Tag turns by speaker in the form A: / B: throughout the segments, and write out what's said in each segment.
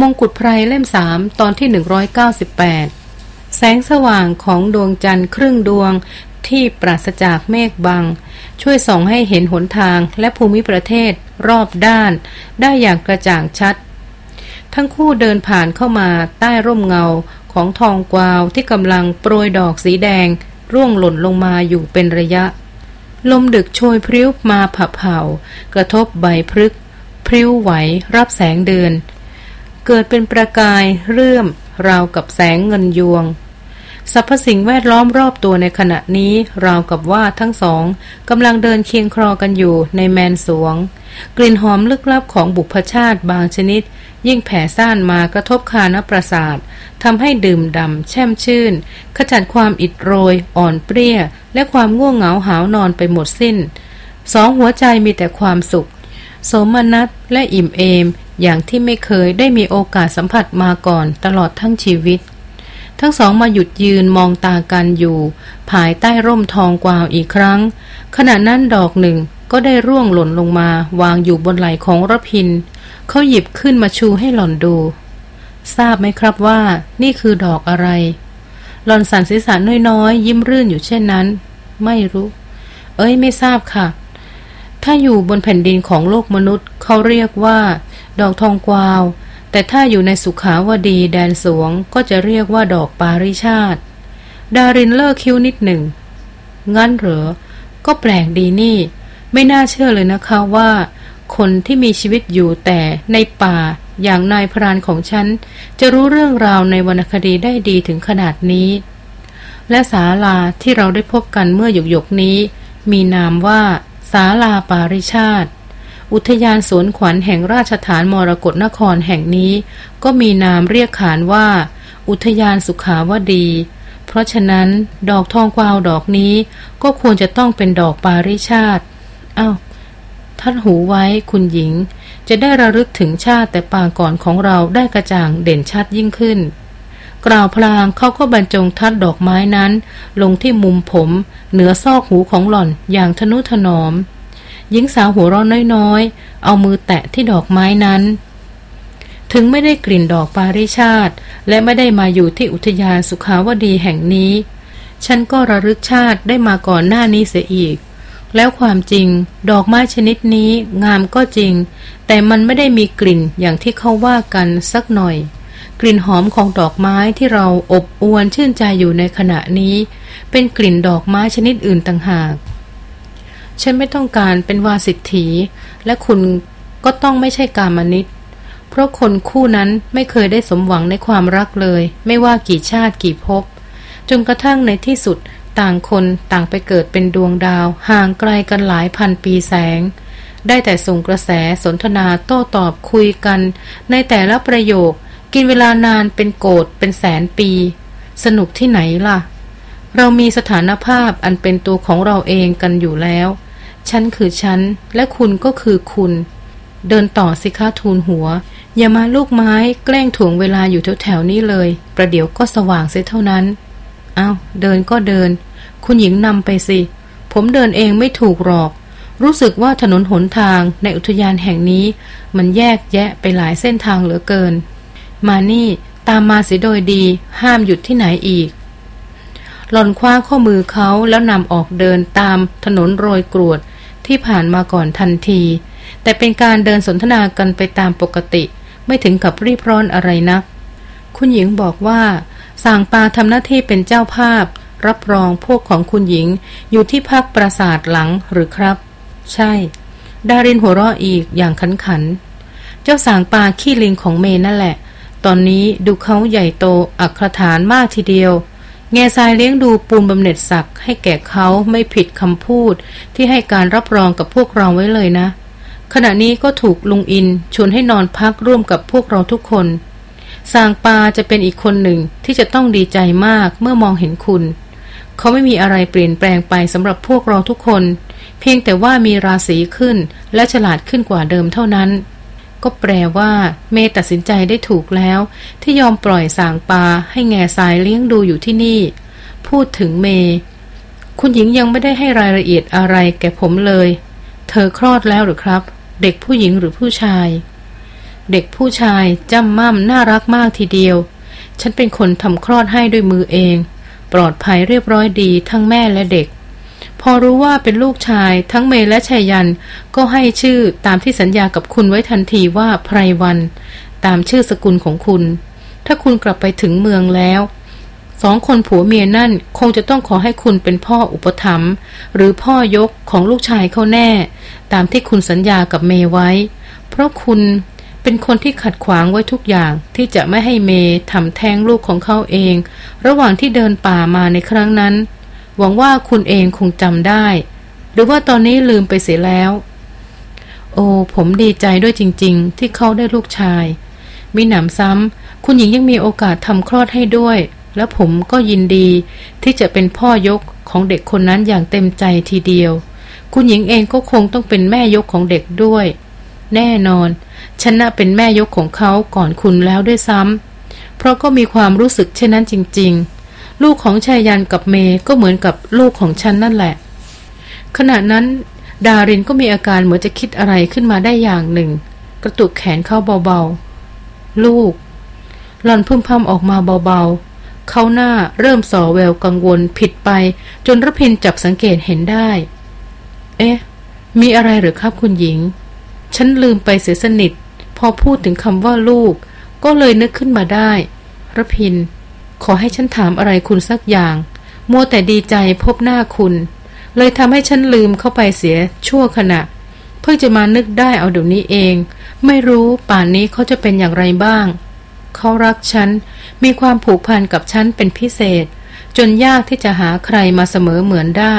A: มงกุฎไพรเล่มสามตอนที่ 198 แสงสว่างของดวงจันทร์ครึ่งดวงที่ปราศจากเมฆบัง ช่วยส่องให้เห็นหนทางและภูมิประเทศรอบด้าน ได้อย่างกระจ่างชัด ทั้งคู่เดินผ่านเข้ามาใต้ร่มเงาของทองกวาวที่กำลังโปรยดอกสีแดง ร่วงหล่นลงมาอยู่เป็นระยะ ลมดึกโชยพริ้วมาผับเห่ากระทบใบพฤกพริ้วไหวรับแสงเดือน เกิดเป็นประกายเรื่อมราวกับแสงเงินยวงสรรพสิ่งแวดล้อมรอบตัวในขณะนี้ราวกับว่าทั้งสองกำลังเดินเคียงครอกันอยู่ในแมนสวง กลิ่นหอมลึกลับของบุพชาติบางชนิด ยิ่งแผ่ซ่านมากระทบคานประสาททำให้ดื่มดำแช่มชื่น ขจัดความอิดโรย อ่อนเปรี้ย และความง่วงเหงาหาวนอนไปหมดสิ้น สองหัวใจมีแต่ความสุข สมนัตและอิ่มเอม อย่างที่ไม่เคยได้มีโอกาสสัมผัสมาก่อนตลอดทั้งชีวิต ทั้งสองมาหยุดยืนมองตากันอยู่ ภายใต้ร่มทองกวาวอีกครั้ง ขณะนั้นดอกหนึ่งก็ได้ร่วงหล่นลงมาวางอยู่บนไหล่ของรพิน เขาหยิบขึ้นมาชูให้หล่อนดู ทราบไหมครับว่านี่คือดอกอะไร หล่อนสันศีรษะน้อยๆ ยิ้มรื่นอยู่เช่นนั้น ไม่รู้ เอ้ยไม่ทราบค่ะ ถ้าอยู่บนแผ่นดินของโลกมนุษย์เขาเรียกว่า ดอกทองกวาว แต่ถ้าอยู่ในสุขาวดีแดนสวงก็จะเรียกว่าดอกปาริชาติ ดารินเลิกคิ้วนิดหนึ่ง งั้นเหรอ ก็แปลกดีนี่ ไม่น่าเชื่อเลยนะคะว่า คนที่มีชีวิตอยู่แต่ในป่าอย่างนายพรานของฉัน จะรู้เรื่องราวในวรรณคดีได้ดีถึงขนาดนี้ และศาลาที่เราได้พบกันเมื่อหยกหยกนี้ มีนามว่า ศาลาปาริชาติ อุทยานสวนขวัญแห่งราชฐานมรกรนครแห่งนี้ ก็มีนามเรียกขานว่า อุทยานสุขาวดี เพราะฉะนั้นดอกทองกวาวดอกนี้ก็ควรจะต้องเป็นดอกปาริชาติอา้าวท่านหูไว้คุณหญิง จะได้ระลึกถึงชาติแต่ปางก่อนของเราได้กระจ่างเด่นชัดยิ่งขึ้น กล่าวพลางเขาก็บรรจงทัดดอกไม้นั้น ลงที่มุมผม เหนือซอกหูของหล่อนอย่างทนุถนอม หญิงสาวหัวร้อนน้อยๆ เอามือแตะที่ดอกไม้นั้น ถึงไม่ได้กลิ่นดอกปาริชาติ และไม่ได้มาอยู่ที่อุทยานสุขาวดีแห่งนี้ ฉันก็ระลึกชาติได้มาก่อนหน้านี้เสียอีก แล้วความจริง ดอกไม้ชนิดนี้งามก็จริง แต่มันไม่ได้มีกลิ่นอย่างที่เขาว่ากันสักหน่อย กลิ่นหอมของดอกไม้ที่เราอบอวลชื่นใจอยู่ในขณะนี้ เป็นกลิ่นดอกไม้ชนิดอื่นต่างหาก ฉันไม่ต้องการเป็นวาสิทธี และคุณก็ต้องไม่ใช่กามนิตเพราะคนคู่นั้นไม่เคยได้สมหวังในความรักเลย ไม่ว่ากี่ชาติกี่ภพจนกระทั่งในที่สุดต่างคนต่างไปเกิดเป็นดวงดาว ห่างไกลกันหลายพันปีแสง ได้แต่ส่งกระแสสนทนาโต้ตอบคุยกัน ในแต่ละประโยค กินเวลานานเป็นโกดเป็นแสนปี สนุกที่ไหนล่ะ เรามีสถานภาพอันเป็นตัวของเราเองกันอยู่แล้ว ฉันคือฉัน และคุณก็คือคุณ เดินต่อสิคะทูลหัว อย่ามาลูกไม้แกล้งถ่วงเวลาอยู่แถวๆนี้เลย ประเดี๋ยวก็สว่างเสียเท่านั้นอา้าวเดินก็เดิน คุณหญิงนำไปสิ ผมเดินเองไม่ถูกหรอกรู้สึกว่าถนนหนทางในอุทยานแห่งนี้ มันแยกแยะไปหลายเส้นทางเหลือเกิน มานี่ตามมาเสียโดยดี ห้ามหยุดที่ไหนอีก หล่อนคว้าข้อมือเขาแล้วนำออกเดินตามถนนโรยกรวดที่ผ่านมาก่อนทันที แต่เป็นการเดินสนทนากันไปตามปกติ ไม่ถึงกับรีบร้อนอะไรนัก คุณหญิงบอกว่าสางปาทำหน้าที่เป็นเจ้าภาพ รับรองพวกของคุณหญิงอยู่ที่พักปราสาทหลังหรือครับ ใช่ ดารินหัวเราะอีกอย่างขันขัน เจ้าสางปาขี้ลิงของเมนั่นแหละ ตอนนี้ดูเขาใหญ่โตอักขฐานมากทีเดียวแง่ทรายเลี้ยงดูปูนบำเหน็จศักดิ์ให้แก่เขาไม่ผิดคำพูด ที่ให้การรับรองกับพวกเราไว้เลยนะ ขณะนี้ก็ถูกลุงอินชวนให้นอนพักร่วมกับพวกเราทุกคนสางปาจะเป็นอีกคนหนึ่งที่จะต้องดีใจมากเมื่อมองเห็นคุณ เขาไม่มีอะไรเปลี่ยนแปลงไปสำหรับพวกเราทุกคน เพียงแต่ว่ามีราศีขึ้นและฉลาดขึ้นกว่าเดิมเท่านั้น ก็แปลว่า เมตัดสินใจได้ถูกแล้ว ที่ยอมปล่อยสางปาให้แง่สายเลี้ยงดูอยู่ที่นี่ พูดถึงเมย์คุณหญิงยังไม่ได้ให้รายละเอียดอะไรแก่ผมเลย เธอคลอดแล้วหรือครับ เด็กผู้หญิงหรือผู้ชาย เด็กผู้ชายจำม่ำน่ารักมากทีเดียว ฉันเป็นคนทำคลอดให้ด้วยมือเอง ปลอดภัยเรียบร้อยดีทั้งแม่และเด็ก พอรู้ว่าเป็นลูกชาย ทั้งเมย์และชายยันก็ให้ชื่อตามที่สัญญากับคุณไว้ทันทีว่าไพรวัน ตามชื่อสกุลของคุณ ถ้าคุณกลับไปถึงเมืองแล้วสองคนผัวเมียนั่นคงจะต้องขอให้คุณเป็นพ่ออุปถัมภ์หรือพ่อยกของลูกชายเขาแน่ ตามที่คุณสัญญากับเมย์ไว้ เพราะคุณเป็นคนที่ขัดขวางไว้ทุกอย่างที่จะไม่ให้เมย์ทำแท้งลูกของเขาเอง ระหว่างที่เดินป่ามาในครั้งนั้น หวังว่าคุณเองคงจำได้ หรือว่าตอนนี้ลืมไปเสียแล้ว โอ้ผมดีใจด้วยจริง ๆ ที่เขาได้ลูกชาย มีหนำซ้ำคุณหญิงยังมีโอกาสทำคลอดให้ด้วย และผมก็ยินดีที่จะเป็นพ่อยกของเด็กคนนั้นอย่างเต็มใจทีเดียว คุณหญิงเองก็คงต้องเป็นแม่ยกของเด็กด้วย แน่นอนฉันน่ะเป็นแม่ยกของเขาก่อนคุณแล้วด้วยซ้ำเพราะก็มีความรู้สึกเช่นนั้นจริง ๆ ลูกของชายยันกับเมย์ก็เหมือนกับลูกของฉันนั่นแหละ ขณะนั้น ดารินก็มีอาการเหมือนจะคิดอะไรขึ้นมาได้อย่างหนึ่ง กระตุกแขนเข้าเบาๆ ลูก หล่อนพึ่มพำออกมาเบาๆ เขาหน้าเริ่มส่อแววกังวลผิดไป จนรพินจับสังเกตเห็นได้ เอ๊ะ มีอะไรหรือครับคุณหญิง ฉันลืมไปเสียสนิท พอพูดถึงคำว่าลูก ก็เลยนึกขึ้นมาได้รพิน ขอให้ฉันถามอะไรคุณสักอย่าง มัวแต่ดีใจพบหน้าคุณ เลยทำให้ฉันลืมเข้าไปเสียชั่วขณะ เพิ่งจะมานึกได้เอาเดี๋ยวนี้เอง ไม่รู้ป่านนี้เขาจะเป็นอย่างไรบ้าง เขารักฉัน มีความผูกพันกับฉันเป็นพิเศษ จนยากที่จะหาใครมาเสมอเหมือนได้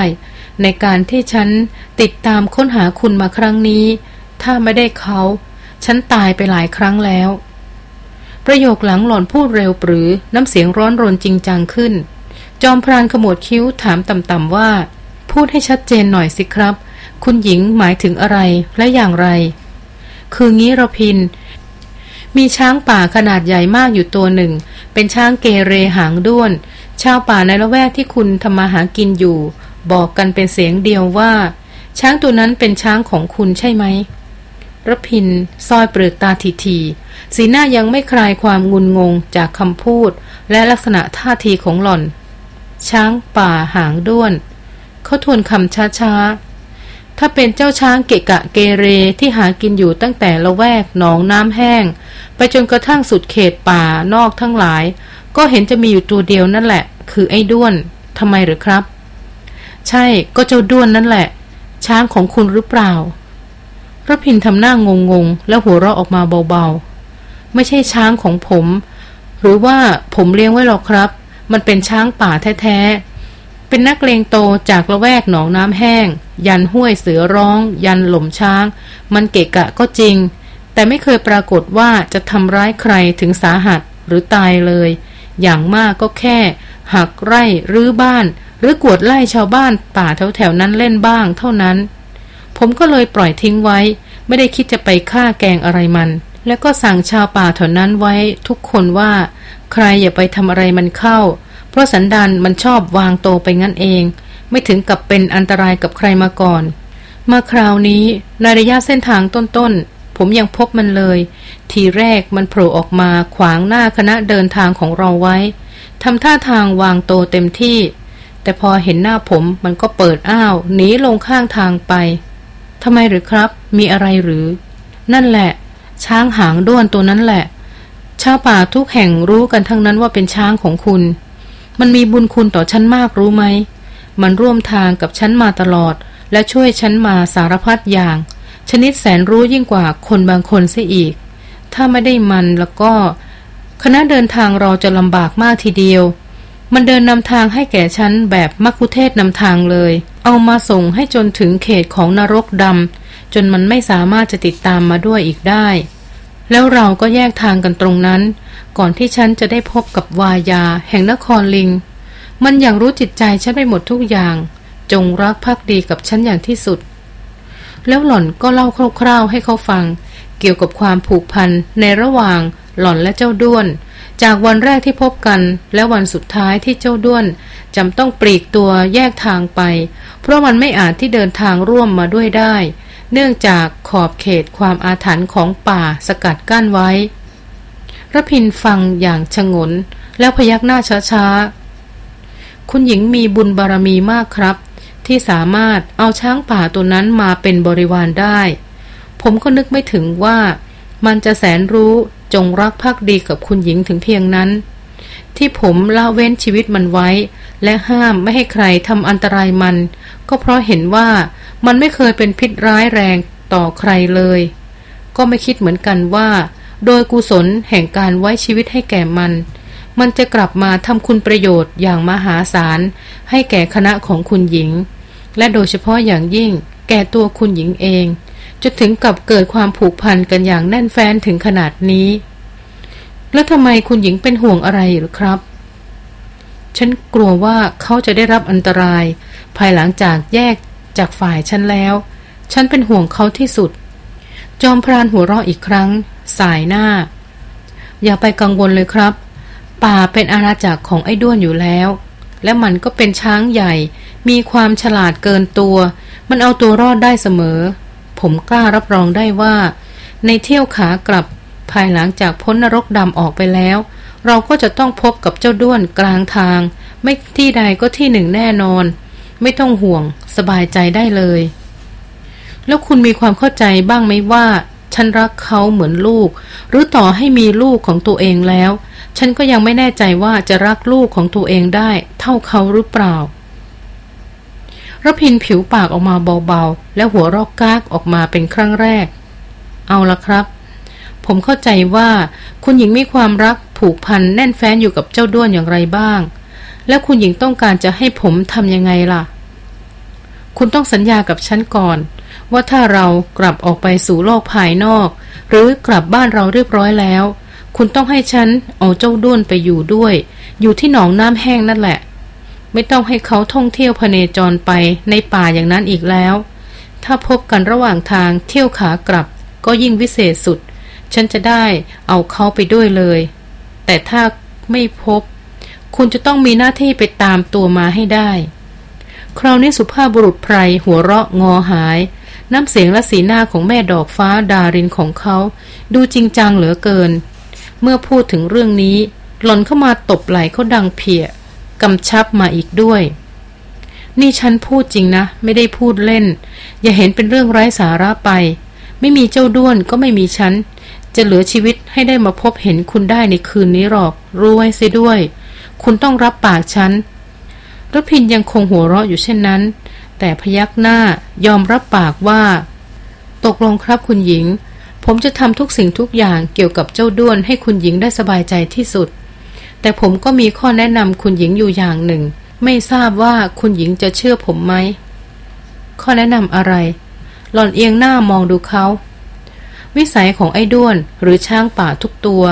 A: ในการที่ฉันติดตามค้นหาคุณมาครั้งนี้ ถ้าไม่ได้เขา ฉันตายไปหลายครั้งแล้ว ประโยคหลังหล่อนพูดเร็วปรือ น้ำเสียงร้อนรนจริงจังขึ้น จอมพรานขมวดคิ้วถามต่ำๆว่า พูดให้ชัดเจนหน่อยสิครับ คุณหญิงหมายถึงอะไรและอย่างไร คืองี้ระพิน มีช้างป่าขนาดใหญ่มากอยู่ตัวหนึ่ง เป็นช้างเกเรหางด้วน ชาวป่าในละแวกที่คุณทำมาหากินอยู่ บอกกันเป็นเสียงเดียวว่า ช้างตัวนั้นเป็นช้างของคุณใช่ไหมรพินซอยเปลือกตาทีที สีหน้ายังไม่คลายความงุนงงจากคำพูด และลักษณะท่าทีของหล่อน ช้างป่าหางด้วน เขาทวนคำช้าๆ ถ้าเป็นเจ้าช้างเกะกะเกเรที่หากินอยู่ตั้งแต่ละแวกหนองน้ำแห้ง ไปจนกระทั่งสุดเขตป่านอกทั้งหลาย ก็เห็นจะมีอยู่ตัวเดียวนั่นแหละ คือไอ้ด้วนทำไมหรือครับ ใช่ก็เจ้าด้วนนั่นแหละ ช้างของคุณหรือเปล่าพระพินทำหน้างงงแล้วหัวเราะออกมาเบาๆ ไม่ใช่ช้างของผม หรือว่าผมเลี้ยงไว้หรอกครับ มันเป็นช้างป่าแท้ๆ เป็นนักเลงโตจากละแวกหนองน้ำแห้ง ยันห้วยเสือร้อง ยันหล่มช้าง มันเกะกะก็จริง แต่ไม่เคยปรากฏว่าจะทำร้ายใครถึงสาหัสหรือตายเลย อย่างมากก็แค่ หักไร่รื้อบ้าน หรือกวดไล่ชาวบ้านป่าแถวๆนั้นเล่นบ้างเท่านั้น ผมก็เลยปล่อยทิ้งไว้ ไม่ได้คิดจะไปฆ่าแกงอะไรมัน แล้วก็สั่งชาวป่าแถวนั้นไว้ทุกคนว่า ใครอย่าไปทำอะไรมันเข้า เพราะสันดานมันชอบวางโตไปงั้นเอง ไม่ถึงกับเป็นอันตรายกับใครมาก่อน มาคราวนี้ในระยะเส้นทางต้นๆ ผมยังพบมันเลย ทีแรกมันโผล่ออกมาขวางหน้าคณะเดินทางของเราไว้ทำท่าทางวางโตเต็มที่ แต่พอเห็นหน้าผมมันก็เปิดอ้าวหนีลงข้างทางไปทำไมหรือครับ มีอะไรหรือ นั่นแหละ ช้างหางด้วนตัวนั้นแหละ ชาวป่าทุกแห่งรู้กันทั้งนั้นว่าเป็นช้างของคุณ มันมีบุญคุณต่อฉันมากรู้ไหม มันร่วมทางกับฉันมาตลอด และช่วยฉันมาสารพัดอย่าง ชนิดแสนรู้ยิ่งกว่าคนบางคนเสียอีก ถ้าไม่ได้มันแล้วก็ คณะเดินทางเราจะลำบากมากทีเดียว มันเดินนำทางให้แก่ฉันแบบมักคุเทศนำทางเลย เอามาส่งให้จนถึงเขตของนรกดำ จนมันไม่สามารถจะติดตามมาด้วยอีกได้ แล้วเราก็แยกทางกันตรงนั้น ก่อนที่ฉันจะได้พบกับวายา แห่งนครลิง มันอย่างรู้จิตใจฉันไปหมดทุกอย่าง จงรักภักดีกับฉันอย่างที่สุด แล้วหล่อนก็เล่าคร่าวๆให้เขาฟัง เกี่ยวกับความผูกพันในระหว่างหล่อนและเจ้าด้วน จากวันแรกที่พบกันและวันสุดท้ายที่เจ้าด้วนจำต้องปลีกตัวแยกทางไป เพราะมันไม่อาจที่เดินทางร่วมมาด้วยได้ เนื่องจากขอบเขตความอาถรรพ์ของป่าสกัดกั้นไว้ระพินฟังอย่างชงน แล้วพยักหน้าช้าๆ คุณหญิงมีบุญบารมีมากครับ ที่สามารถเอาช้างป่าตัวนั้นมาเป็นบริวารได้ ผมก็นึกไม่ถึงว่า มันจะแสนรู้จงรักภักดีกับคุณหญิงถึงเพียงนั้น ที่ผมละเว้นชีวิตมันไว้ และห้ามไม่ให้ใครทำอันตรายมัน ก็เพราะเห็นว่า มันไม่เคยเป็นพิษร้ายแรงต่อใครเลย ก็ไม่คิดเหมือนกันว่า โดยกุศลแห่งการไว้ชีวิตให้แก่มัน มันจะกลับมาทำคุณประโยชน์อย่างมหาศาล ให้แก่คณะของคุณหญิง และโดยเฉพาะอย่างยิ่ง แก่ตัวคุณหญิงเองจนถึงกับเกิดความผูกพันกันอย่างแน่นแฟ้นถึงขนาดนี้ แล้วทำไมคุณหญิงเป็นห่วงอะไรหรือครับ ฉันกลัวว่าเขาจะได้รับอันตราย ภายหลังจากแยก จากฝ่ายฉันแล้ว ฉันเป็นห่วงเขาที่สุด จอมพรานหัวเราะอีกครั้ง สายหน้า อย่าไปกังวลเลยครับ ป่าเป็นอาณาจักรของไอ้ด้วนอยู่แล้ว และมันก็เป็นช้างใหญ่ มีความฉลาดเกินตัว มันเอาตัวรอดได้เสมอ ผมกล้ารับรองได้ว่า ในเที่ยวขากลับ ภายหลังจากพ้นนรกดำออกไปแล้ว เราก็จะต้องพบกับเจ้าด้วนกลางทาง ไม่ที่ใดก็ที่หนึ่งแน่นอน ไม่ต้องห่วง สบายใจได้เลย แล้วคุณมีความเข้าใจบ้างไหมว่า ฉันรักเขาเหมือนลูก หรือต่อให้มีลูกของตัวเองแล้ว ฉันก็ยังไม่แน่ใจว่าจะรักลูกของตัวเองได้ เท่าเขาหรือเปล่ารพินผิวปากออกมาเบาๆ แล้วหัวรอกกากออกมาเป็นครั้งแรก เอาละครับ ผมเข้าใจว่า คุณหญิงมีความรักผูกพันแน่นแฟ้นอยู่กับเจ้าด้วนอย่างไรบ้าง แล้วคุณหญิงต้องการจะให้ผมทำยังไงล่ะ คุณต้องสัญญากับฉันก่อน ว่าถ้าเรากลับออกไปสู่โลกภายนอก หรือกลับบ้านเราเรียบร้อยแล้ว คุณต้องให้ฉันเอาเจ้าด้วนไปอยู่ด้วย อยู่ที่หนองน้ำแห้งนั่นแหละ ไม่ต้องให้เขาท่องเที่ยวพเนจรไปในป่าอย่างนั้นอีกแล้ว ถ้าพบกันระหว่างทางเที่ยวขากลับ ก็ยิ่งวิเศษสุด ฉันจะได้เอาเขาไปด้วยเลย แต่ถ้าไม่พบ คุณจะต้องมีหน้าที่ไปตามตัวมาให้ได้ คราวนี้สุภาพบุรุษไพรหัวเราะงอหาย น้ำเสียงและสีหน้าของแม่ดอกฟ้าดารินของเขา ดูจริงจังเหลือเกิน เมื่อพูดถึงเรื่องนี้ หล่อนเข้ามาตบไหล่เขาดังเพียกำชับมาอีกด้วย นี่ฉันพูดจริงนะ ไม่ได้พูดเล่น อย่าเห็นเป็นเรื่องไร้สาระไป ไม่มีเจ้าด้วนก็ไม่มีฉัน จะเหลือชีวิตให้ได้มาพบเห็นคุณได้ในคืนนี้หรอก รู้ไว้เสียด้วย คุณต้องรับปากฉัน รพินยังคงหัวเราะอยู่เช่นนั้น แต่พยักหน้ายอมรับปากว่า ตกลงครับคุณหญิง ผมจะทำทุกสิ่งทุกอย่างเกี่ยวกับเจ้าด้วนให้คุณหญิงได้สบายใจที่สุด แต่ผมก็มีข้อแนะนำคุณหญิงอยู่อย่างหนึ่ง ไม่ทราบว่าคุณหญิงจะเชื่อผมไหม ข้อแนะนำอะไร หล่อนเอียงหน้ามองดูเขา วิสัยของไอ้ด้วนหรือช้างป่าทุกตัว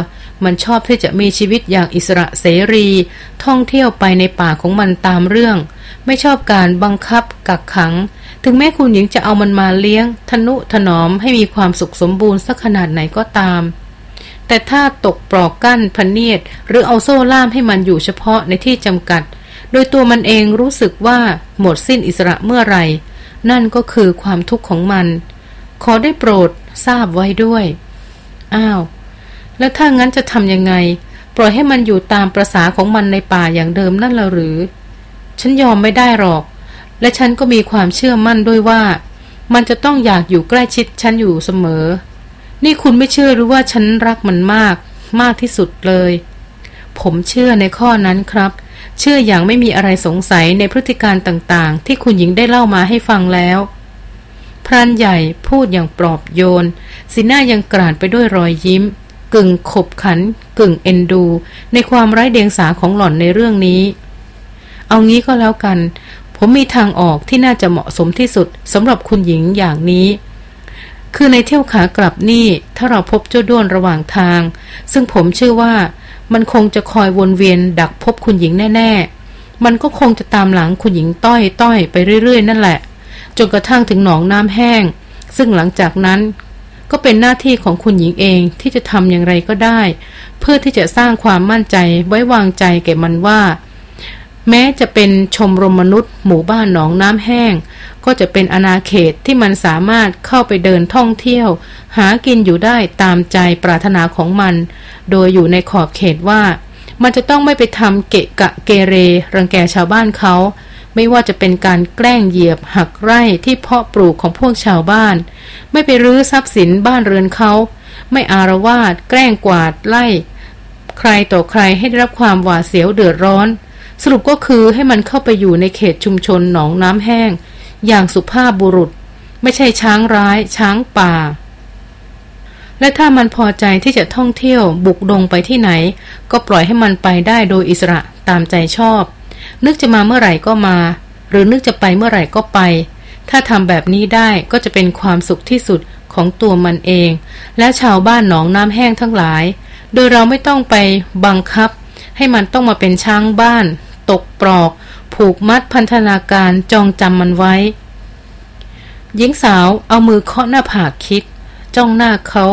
A: มันชอบที่จะมีชีวิตอย่างอิสระเสรี ท่องเที่ยวไปในป่าของมันตามเรื่อง ไม่ชอบการบังคับกักขัง ถึงแม้คุณหญิงจะเอามันมาเลี้ยง ทนุถนอมให้มีความสุขสมบูรณ์สักขนาดไหนก็ตาม แต่ถ้าตกปลอกกั้นพเนียดหรือเอาโซ่ล่ามให้มันอยู่เฉพาะในที่จำกัด โดยตัวมันเองรู้สึกว่าหมดสิ้นอิสระเมื่อไหร่ นั่นก็คือความทุกข์ของมัน ขอได้โปรดทราบไว้ด้วย อ้าว แล้วถ้างั้นจะทำยังไง ปล่อยให้มันอยู่ตามประษาของมันในป่าอย่างเดิมนั่นละหรือ ฉันยอมไม่ได้หรอก และฉันก็มีความเชื่อมั่นด้วยว่า มันจะต้องอยากอยู่ใกล้ชิดฉันอยู่เสมอ นี่คุณไม่เชื่อหรือว่าฉันรักมันมาก มากที่สุดเลย ผมเชื่อในข้อนั้นครับ เชื่ออย่างไม่มีอะไรสงสัยในพฤติการต่างๆ ที่คุณหญิงได้เล่ามาให้ฟังแล้วพรานใหญ่พูดอย่างปลอบโยน สีหน้ายังกราดไปด้วยรอยยิ้ม กึ่งขบขัน กึ่งเอ็นดู ในความไร้เดียงสาของหล่อนในเรื่องนี้ เอางี้ก็แล้วกัน ผมมีทางออกที่น่าจะเหมาะสมที่สุดสำหรับคุณหญิงอย่างนี้ คือในเที่ยวขากลับนี่ ถ้าเราพบเจ้าด้วนระหว่างทาง ซึ่งผมเชื่อว่ามันคงจะคอยวนเวียนดักพบคุณหญิงแน่ ๆ มันก็คงจะตามหลังคุณหญิงต้อยต้อยไปเรื่อย ๆ นั่นแหละ จนกระทั่งถึงหนองน้ำแห้ง ซึ่งหลังจากนั้น ก็เป็นหน้าที่ของคุณหญิงเองที่จะทำอย่างไรก็ได้ เพื่อที่จะสร้างความมั่นใจไว้วางใจแก่มันว่า แม้จะเป็นชมรมมนุษย์ หมู่บ้านหนองน้ำแห้ง ก็จะเป็นอนาเขตที่มันสามารถเข้าไปเดินท่องเที่ยว หากินอยู่ได้ตามใจปรารถนาของมัน โดยอยู่ในขอบเขตว่า มันจะต้องไม่ไปทำเกะกะเกเร รังแกชาวบ้านเขา ไม่ว่าจะเป็นการแกล้งเหยียบหักไร่ที่เพาะปลูกของพวกชาวบ้าน ไม่ไปรื้อทรัพย์สินบ้านเรือนเขา ไม่อารวาสแกล้งกวาดไล่ ใครต่อใครให้ได้รับความหวาดเสียวเดือดร้อน สรุปก็คือให้มันเข้าไปอยู่ในเขตชุมชนหนองน้ำแห้ง อย่างสุภาพบุรุษ ไม่ใช่ช้างร้าย ช้างป่า และถ้ามันพอใจที่จะท่องเที่ยวบุกดงไปที่ไหน ก็ปล่อยให้มันไปได้โดยอิสระตามใจชอบ นึกจะมาเมื่อไหร่ก็มา หรือนึกจะไปเมื่อไหร่ก็ไป ถ้าทำแบบนี้ได้ก็จะเป็นความสุขที่สุดของตัวมันเอง และชาวบ้านหนองน้ำแห้งทั้งหลาย โดยเราไม่ต้องไปบังคับ ให้มันต้องมาเป็นช้างบ้าน ตกปลอก ผูกมัดพันธนาการจองจำมันไว้ หญิงสาวเอามือเคาะหน้าผากคิด จ้องหน้าเขา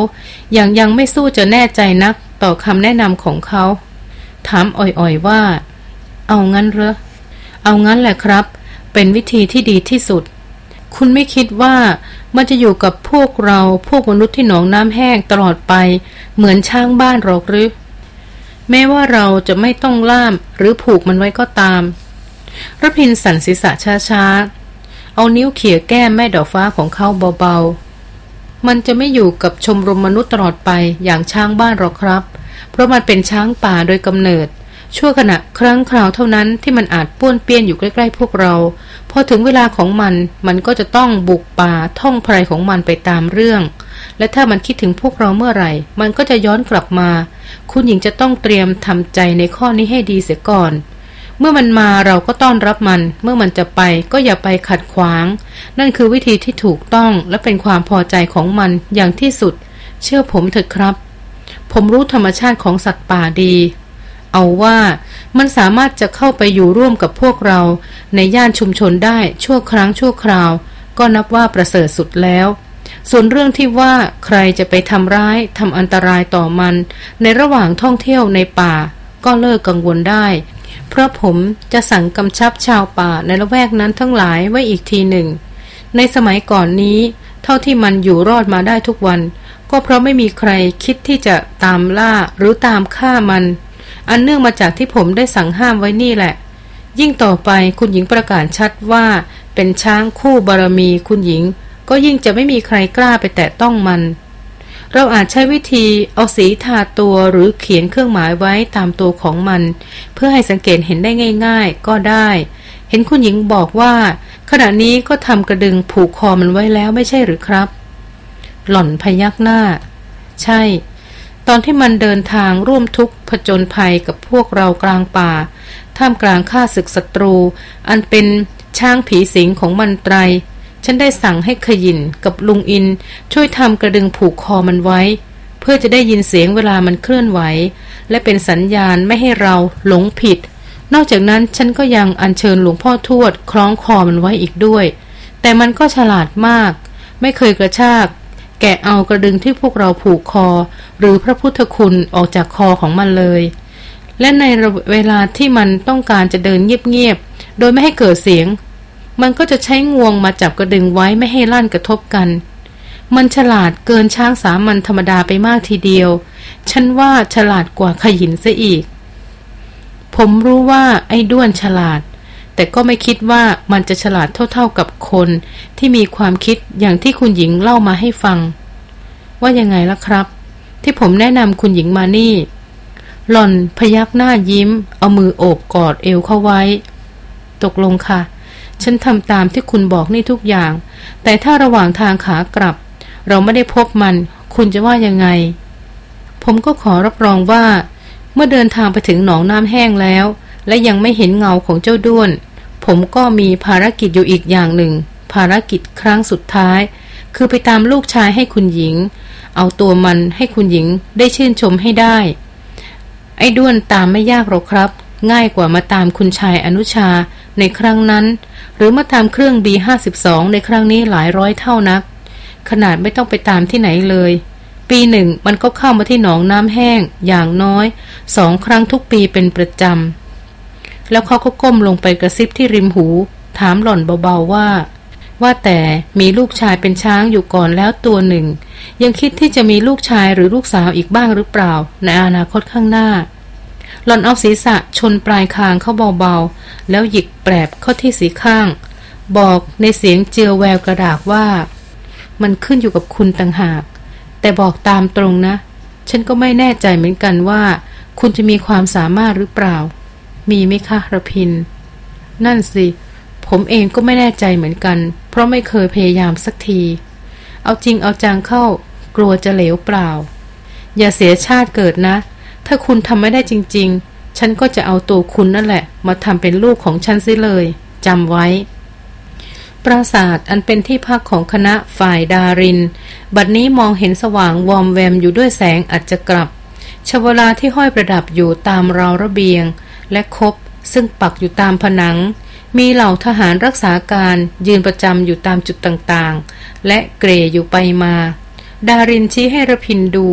A: อย่างยังไม่สู้จะแน่ใจนักต่อคำแนะนำของเขา ถามอ่อยๆว่า เอางั้นเหรอ เอางั้นแหละครับ เป็นวิธีที่ดีที่สุด คุณไม่คิดว่ามันจะอยู่กับพวกเราพวกมนุษย์ที่หนองน้ำแห้งตลอดไป เหมือนช้างบ้านหรอกหรือ แม้ว่าเราจะไม่ต้องล่ามหรือผูกมันไว้ก็ตามรพินสันศีษะช้าๆ เอานิ้วเขี่ยแก้มแม่ดอกฟ้าของเขาเบาๆ มันจะไม่อยู่กับชมรมมนุษย์ตลอดไปอย่างช้างบ้านหรอกครับ เพราะมันเป็นช้างป่าโดยกำเนิด ชั่วขณะครั้งคราวเท่านั้นที่มันอาจป้วนเปี้ยนอยู่ใกล้ๆพวกเรา พอถึงเวลาของมันมันก็จะต้องบุกป่าท่องไพรของมันไปตามเรื่อง และถ้ามันคิดถึงพวกเราเมื่อไหร่ มันก็จะย้อนกลับมา คุณหญิงจะต้องเตรียมทำใจในข้อนี้ให้ดีเสียก่อน เมื่อมันมาเราก็ต้อนรับมัน เมื่อมันจะไปก็อย่าไปขัดขวาง นั่นคือวิธีที่ถูกต้องและเป็นความพอใจของมันอย่างที่สุด เชื่อผมเถอะครับ ผมรู้ธรรมชาติของสัตว์ป่าดี เอาว่ามันสามารถจะเข้าไปอยู่ร่วมกับพวกเราในย่านชุมชนได้ชั่วครั้งชั่วคราว ก็นับว่าประเสริฐสุดแล้ว ส่วนเรื่องที่ว่าใครจะไปทำร้ายทำอันตรายต่อมัน ในระหว่างท่องเที่ยวในป่า ก็เลิกกังวลได้ เพราะผมจะสั่งกำชับชาวป่าในละแวกนั้นทั้งหลายไว้อีกทีหนึ่ง ในสมัยก่อนนี้ เท่าที่มันอยู่รอดมาได้ทุกวัน ก็เพราะไม่มีใครคิดที่จะตามล่าหรือตามฆ่ามัน อันเนื่องมาจากที่ผมได้สั่งห้ามไว้นี่แหละ ยิ่งต่อไปคุณหญิงประกาศชัดว่า เป็นช้างคู่บารมีคุณหญิง ก็ยิ่งจะไม่มีใครกล้าไปแตะต้องมัน เราอาจใช้วิธีเอาสีทาตัวหรือเขียนเครื่องหมายไว้ตามตัวของมัน เพื่อให้สังเกตเห็นได้ง่าย ๆ ก็ได้ เห็นคุณหญิงบอกว่า ขณะนี้ก็ทำกระดึงผูกคอมันไว้แล้วไม่ใช่หรือครับ หล่อนพยักหน้า ใช่ ตอนที่มันเดินทางร่วมทุกข์ผจญภัยกับพวกเรากลางป่า ท่ามกลางข้าศึกศัตรู อันเป็นช้างผีสิงของมันไตร ฉันได้สั่งให้ขยินกับลุงอิน ช่วยทำกระดึงผูกคอมันไว้ เพื่อจะได้ยินเสียงเวลามันเคลื่อนไหว และเป็นสัญญาณไม่ให้เราหลงผิด นอกจากนั้นฉันก็ยังอัญเชิญหลวงพ่อทวด คล้องคอมันไว้อีกด้วย แต่มันก็ฉลาดมาก ไม่เคยกระชาก แกะเอากระดึงที่พวกเราผูกคอ หรือพระพุทธคุณออกจากคอของมันเลย และในเวลาที่มันต้องการจะเดินเงียบๆ โดยไม่ให้เกิดเสียง มันก็จะใช้งวงมาจับกระดึงไว้ไม่ให้ลั่นกระทบกัน มันฉลาดเกินช้างสามัญธรรมดาไปมากทีเดียว ฉันว่าฉลาดกว่าขยินซะอีก ผมรู้ว่าไอ้ด้วนฉลาด แต่ก็ไม่คิดว่ามันจะฉลาดเท่าๆกับคน ที่มีความคิดอย่างที่คุณหญิงเล่ามาให้ฟัง ว่ายังไงล่ะครับ ที่ผมแนะนำคุณหญิงมานี่ หล่อนพยักหน้ายิ้ม เอามือโอบกอดเอวเข้าไว้ ตกลงค่ะ ฉันทำตามที่คุณบอกนี่ทุกอย่าง แต่ถ้าระหว่างทางขากลับ เราไม่ได้พบมัน คุณจะว่ายังไง ผมก็ขอรับรองว่า เมื่อเดินทางไปถึงหนองน้ำแห้งแล้วและยังไม่เห็นเงาของเจ้าด้วน ผมก็มีภารกิจอยู่อีกอย่างหนึ่ง ภารกิจครั้งสุดท้าย คือไปตามลูกชายให้คุณหญิง เอาตัวมันให้คุณหญิงได้ชื่นชมให้ได้ ไอ้ด้วนตามไม่ยากหรอกครับ ง่ายกว่ามาตามคุณชายอนุชาในครั้งนั้น หรือมาตามเครื่อง B52 ในครั้งนี้หลายร้อยเท่านัก ขนาดไม่ต้องไปตามที่ไหนเลย ปีหนึ่งมันก็เข้ามาที่หนองน้ำแห้งอย่างน้อยสองครั้งทุกปีเป็นประจำ แล้วเขาก็ก้มลงไปกระซิบที่ริมหู ถามหล่อนเบาๆว่า ว่าแต่มีลูกชายเป็นช้างอยู่ก่อนแล้วตัวหนึ่ง ยังคิดที่จะมีลูกชายหรือลูกสาวอีกบ้างหรือเปล่า ในอนาคตข้างหน้า หล่อนเอาศีรษะชนปลายคางเข้าเบาๆ แล้วหยิกแปรบเข้าที่สีข้าง บอกในเสียงเจือแววกระดากว่า มันขึ้นอยู่กับคุณต่างหาก แต่บอกตามตรงนะ ฉันก็ไม่แน่ใจเหมือนกันว่า คุณจะมีความสามารถหรือเปล่า มีไหมคะระพิน นั่นสิ ผมเองก็ไม่แน่ใจเหมือนกัน เพราะไม่เคยพยายามสักที เอาจริงเอาจังเข้า กลัวจะเหลวเปล่า อย่าเสียชาติเกิดนะ ถ้าคุณทำไม่ได้จริง ๆ ฉันก็จะเอาตัวคุณนั่นแหละ มาทำเป็นลูกของฉันซิเลยจำไว้ปราสาทอันเป็นที่พักของคณะฝ่ายดาริน บัดนี้มองเห็นสว่างวอมแวมอยู่ด้วยแสงอัจจะกลับชวลาที่ห้อยประดับอยู่ตามราวระเบียง และคบซึ่งปักอยู่ตามผนัง มีเหล่าทหารรักษาการยืนประจำอยู่ตามจุดต่างๆ และเกรอยู่ไปมา ดารินชี้ให้ระพินดู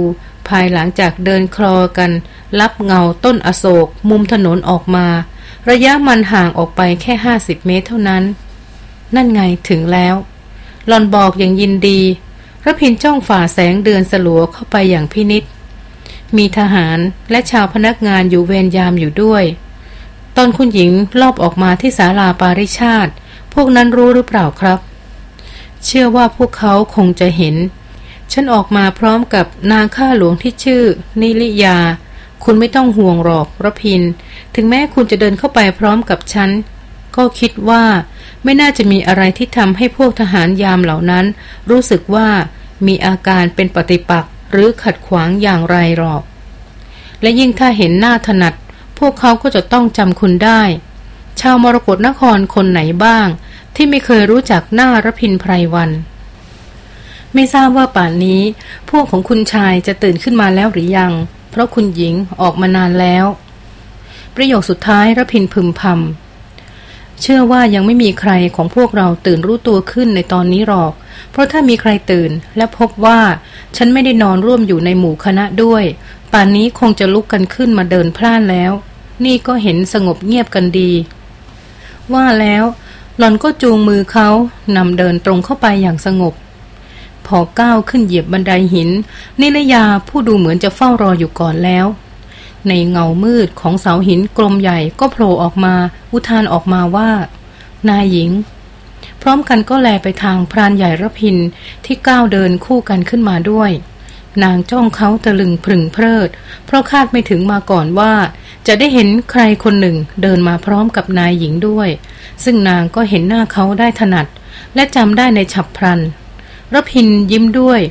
A: ภายหลังจากเดินคลอกัน รับเงาต้นอโศก มุมถนนออกมา ระยะมันห่างออกไปแค่ห้าสิบเมตรเท่านั้น นั่นไงถึงแล้วหลอนบอกอย่างยินดีระพินจ้องฝ่าแสงเดือนสลัวเข้าไปอย่างพินิษมีทหารและชาวพนักงานอยู่เวรยามอยู่ด้วย ตอนคุณหญิงลอบออกมาที่ศาลาปาริชาติ พวกนั้นรู้หรือเปล่าครับ เชื่อว่าพวกเขาคงจะเห็น ฉันออกมาพร้อมกับนางข้าหลวงที่ชื่อ นิลิยา คุณไม่ต้องห่วงหรอกระพิน ถึงแม้คุณจะเดินเข้าไปพร้อมกับฉัน ก็คิดว่าไม่น่าจะมีอะไรที่ทำให้พวกทหารยามเหล่านั้น รู้สึกว่ามีอาการเป็นปฏิปักษ์หรือขัดขวางอย่างไรหรอก และยิ่งถ้าเห็นหน้าถนัด พวกเขาก็จะต้องจำคุณได้ ชาวมรกรนครคนไหนบ้าง ที่ไม่เคยรู้จักหน้ารพินไพรวัน ไม่ทราบว่าป่านนี้ พวกของคุณชายจะตื่นขึ้นมาแล้วหรือยัง เพราะคุณหญิงออกมานานแล้ว ประโยคสุดท้ายรพินพึมพำเชื่อว่ายังไม่มีใครของพวกเราตื่นรู้ตัวขึ้นในตอนนี้หรอก เพราะถ้ามีใครตื่นและพบว่าฉันไม่ได้นอนร่วมอยู่ในหมู่คณะด้วย ป่านนี้คงจะลุกกันขึ้นมาเดินพล่านแล้ว นี่ก็เห็นสงบเงียบกันดี ว่าแล้ว หล่อนก็จูงมือเขานำเดินตรงเข้าไปอย่างสงบ พอก้าวขึ้นเหยียบบันไดหิน นิรยาผู้ดูเหมือนจะเฝ้ารออยู่ก่อนแล้ว ในเงามืดของเสาหินกลมใหญ่ก็โผล่ออกมา อุทานออกมาว่า นายหญิง พร้อมกันก็แลไปทางพรานใหญ่ระพินที่ก้าวเดินคู่กันขึ้นมาด้วย นางจ้องเขาตะลึงพึงเพลิด เพราะคาดไม่ถึงมาก่อนว่า จะได้เห็นใครคนหนึ่งเดินมาพร้อมกับนายหญิงด้วย ซึ่งนางก็เห็นหน้าเขาได้ถนัด และจำได้ในฉับพลันรพินยิ้มด้วย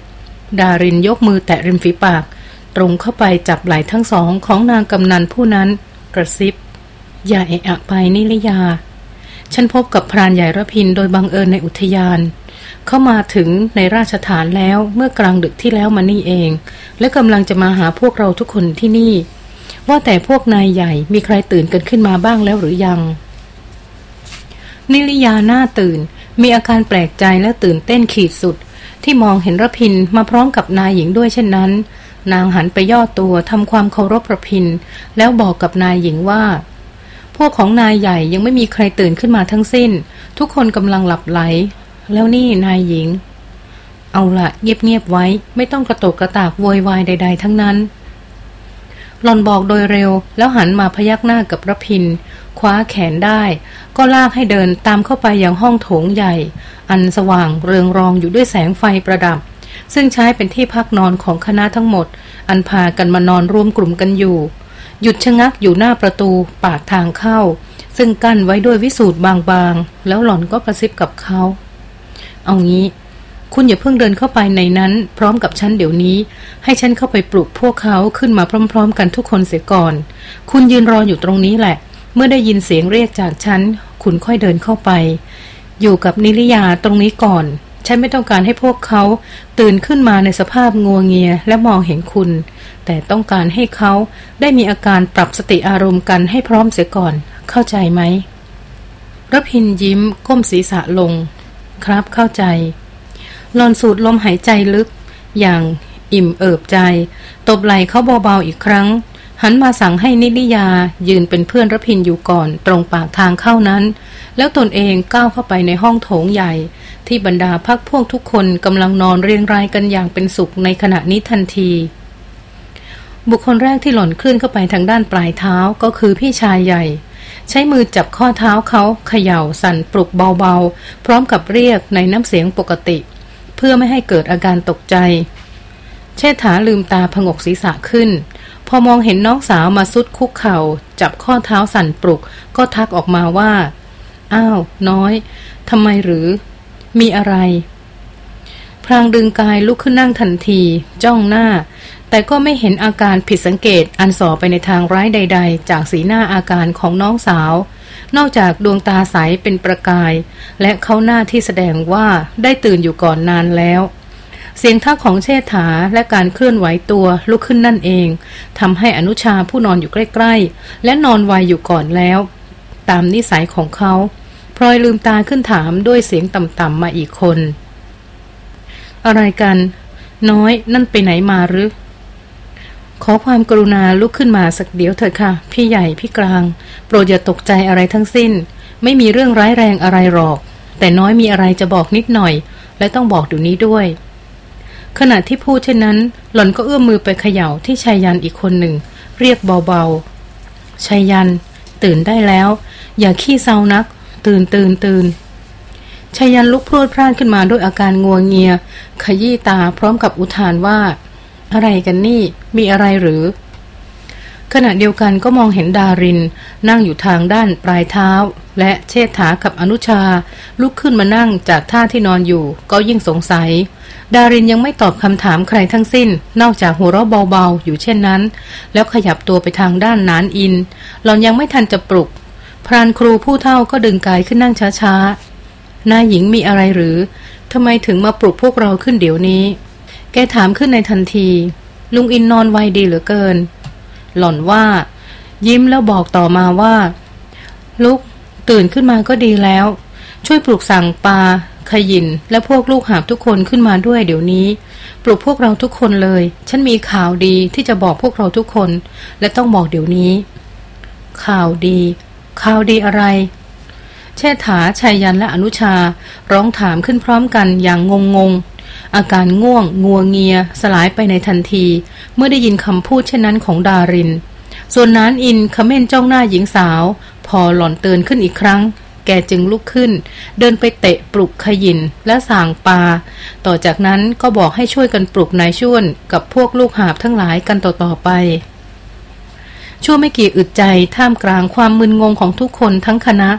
A: ดารินยกมือแตะริมฝีปาก ตรงเข้าไปจับไหล่ทั้งสองของนางกำนันผู้นั้น กระซิบ อย่าเอะอะไปนิรยา ฉันพบกับพรานใหญ่รพินโดยบังเอิญในอุทยาน เข้ามาถึงในราชฐานแล้วเมื่อกลางดึกที่แล้วมานี่เอง และกำลังจะมาหาพวกเราทุกคนที่นี่ ว่าแต่พวกนายใหญ่มีใครตื่นกันขึ้นมาบ้างแล้วหรือยัง นิริยาหน้าตื่น มีอาการแปลกใจและตื่นเต้นขีดสุด ที่มองเห็นระพินมาพร้อมกับนายหญิงด้วยเช่นนั้น นางหันไปย่อตัวทำความเคารพระพิน แล้วบอกกับนายหญิงว่าพวกของนายใหญ่ยังไม่มีใครตื่นขึ้นมาทั้งสิ้น ทุกคนกำลังหลับไหล แล้วนี่นายหญิง เอาละเงียบๆไว้ ไม่ต้องกระตกกระตากโวยวายใด ๆ ทั้งนั้น หลอนบอกโดยเร็ว แล้วหันมาพยักหน้ากับระพิน คว้าแขนได้ ก็ลากให้เดินตามเข้าไปยังห้องโถงใหญ่ อันสว่างเรืองรองอยู่ด้วยแสงไฟประดับ ซึ่งใช้เป็นที่พักนอนของคณะทั้งหมด อันพากันมานอนรวมกลุ่มกันอยู่หยุดชะงักอยู่หน้าประตูปากทางเข้า ซึ่งกั้นไว้ด้วยวิสูตรบางๆ แล้วหล่อนก็กระซิบกับเขา เอางี้ คุณอย่าเพิ่งเดินเข้าไปในนั้น พร้อมกับฉันเดี๋ยวนี้ ให้ฉันเข้าไปปลุกพวกเขาขึ้นมาพร้อม ๆ กันทุกคนเสียก่อน คุณยืนรออยู่ตรงนี้แหละ เมื่อได้ยินเสียงเรียกจากฉัน คุณค่อยเดินเข้าไป อยู่กับนิริยาตรงนี้ก่อน ฉันไม่ต้องการให้พวกเขา ตื่นขึ้นมาในสภาพงัวเงียและมองเห็นคุณ แต่ต้องการให้เขาได้มีอาการปรับสติอารมณ์กันให้พร้อมเสียก่อน เข้าใจไหมรพินยิ้มก้มศีรษะลง ครับเข้าใจหลอนสูดลมหายใจลึก อย่างอิ่มเอิบใจ ตบไหล่เขาเบาๆอีกครั้ง หันมาสั่งให้นินิยายืนเป็นเพื่อนรพินอยู่ก่อนตรงปากทางเข้านั้น แล้วตนเองก้าวเข้าไปในห้องโถงใหญ่ ที่บรรดาพักพวกทุกคนกำลังนอนเรียงรายกันอย่างเป็นสุขในขณะนี้ทันที บุคคลแรกที่หล่นขึ้นเข้าไปทางด้านปลายเท้าก็คือพี่ชายใหญ่ ใช้มือจับข้อเท้าเขาเขย่าสั่นปลุกเบาๆ พร้อมกับเรียกในน้ำเสียงปกติ เพื่อไม่ให้เกิดอาการตกใจ เชษฐาลืมตาผงกศีรษะขึ้น พอมองเห็นน้องสาวมาสุดคุกเขา่า จับข้อเท้าสั่นปลุก ก็ทักออกมาว่า อ้าว น้อยทำไมหรือ มีอะไรพรางดึงกายลุกขึ้นนั่งทันที จ้องหน้า แต่ก็ไม่เห็นอาการผิดสังเกตอันส่อไปในทางร้ายใด ๆ จากสีหน้าอาการของน้องสาว นอกจากดวงตาใสเป็นประกาย และเขาหน้าที่แสดงว่าได้ตื่นอยู่ก่อนนานแล้ว เสียงทักของเชษฐาและการเคลื่อนไหวตัวลุกขึ้นนั่นเองทำให้อนุชาผู้นอนอยู่ใกล้ ๆ และนอนไวอยู่ก่อนแล้ว ตามนิสัยของเขาพลอยลืมตาขึ้นถามด้วยเสียงต่ำๆมาอีกคน อะไรกัน น้อยนั่นไปไหนมาหรือ ขอความกรุณาลุกขึ้นมาสักเดี๋ยวเถิดค่ะ พี่ใหญ่พี่กลาง โปรดอย่าตกใจอะไรทั้งสิ้น ไม่มีเรื่องร้ายแรงอะไรหรอก แต่น้อยมีอะไรจะบอกนิดหน่อย และต้องบอกดูนี้ด้วย ขณะที่พูดเช่นนั้น หล่อนก็เอื้อมมือไปเขย่าที่ชายยันอีกคนหนึ่ง เรียกเบาๆชายยัน ตื่นได้แล้ว อย่าขี้เศร้านัก ตื่นตื่นตื่นชายันลุกพรวดพร่านขึ้นมาด้วยอาการงัวงเงีย ขยี้ตาพร้อมกับอุทานว่า อะไรกันนี่ มีอะไรหรือ ขณะเดียวกันก็มองเห็นดาริน นั่งอยู่ทางด้านปลายเท้า และเชษฐากับอนุชา ลุกขึ้นมานั่งจากท่าที่นอนอยู่ ก็ยิ่งสงสัย ดารินยังไม่ตอบคำถามใครทั้งสิ้น นอกจากหัวเราะเบาๆ อยู่เช่นนั้น แล้วขยับตัวไปทางด้านนานอิน หลอนยังไม่ทันจะปลุก พรานครูผู้เท่าก็ดึงกายขึ้นนั่งช้าๆนายหญิงมีอะไรหรือทำไมถึงมาปลุกพวกเราขึ้นเดี๋ยวนี้ แกถามขึ้นในทันที ลุงอินนอนไวดีเหลือเกิน หล่อนว่า ยิ้มแล้วบอกต่อมาว่า ลุกตื่นขึ้นมาก็ดีแล้ว ช่วยปลุกสั่งปลาขยินและพวกลูกหาบทุกคนขึ้นมาด้วยเดี๋ยวนี้ ปลุกพวกเราทุกคนเลย ฉันมีข่าวดีที่จะบอกพวกเราทุกคน และต้องบอกเดี๋ยวนี้ ข่าวดี ข่าวดีอะไร เชษฐาชายยันและอนุชา ร้องถามขึ้นพร้อมกันอย่างงงง อาการง่วง งัวเงีย สลายไปในทันที เมื่อได้ยินคำพูดเช่นนั้นของดาริน ส่วนนานอินขม้นจ้องหน้าหญิงสาว พอหล่อนเตือนขึ้นอีกครั้ง แกจึงลุกขึ้น เดินไปเตะปลุกขยินและสางปา ต่อจากนั้นก็บอกให้ช่วยกันปลุกนายช่วน กับพวกลูกหาบทั้งหลายกันต่อๆไปชั่วไม่กี่อึดใจท่ามกลางความมึนงงของทุกคนทั้งคณะ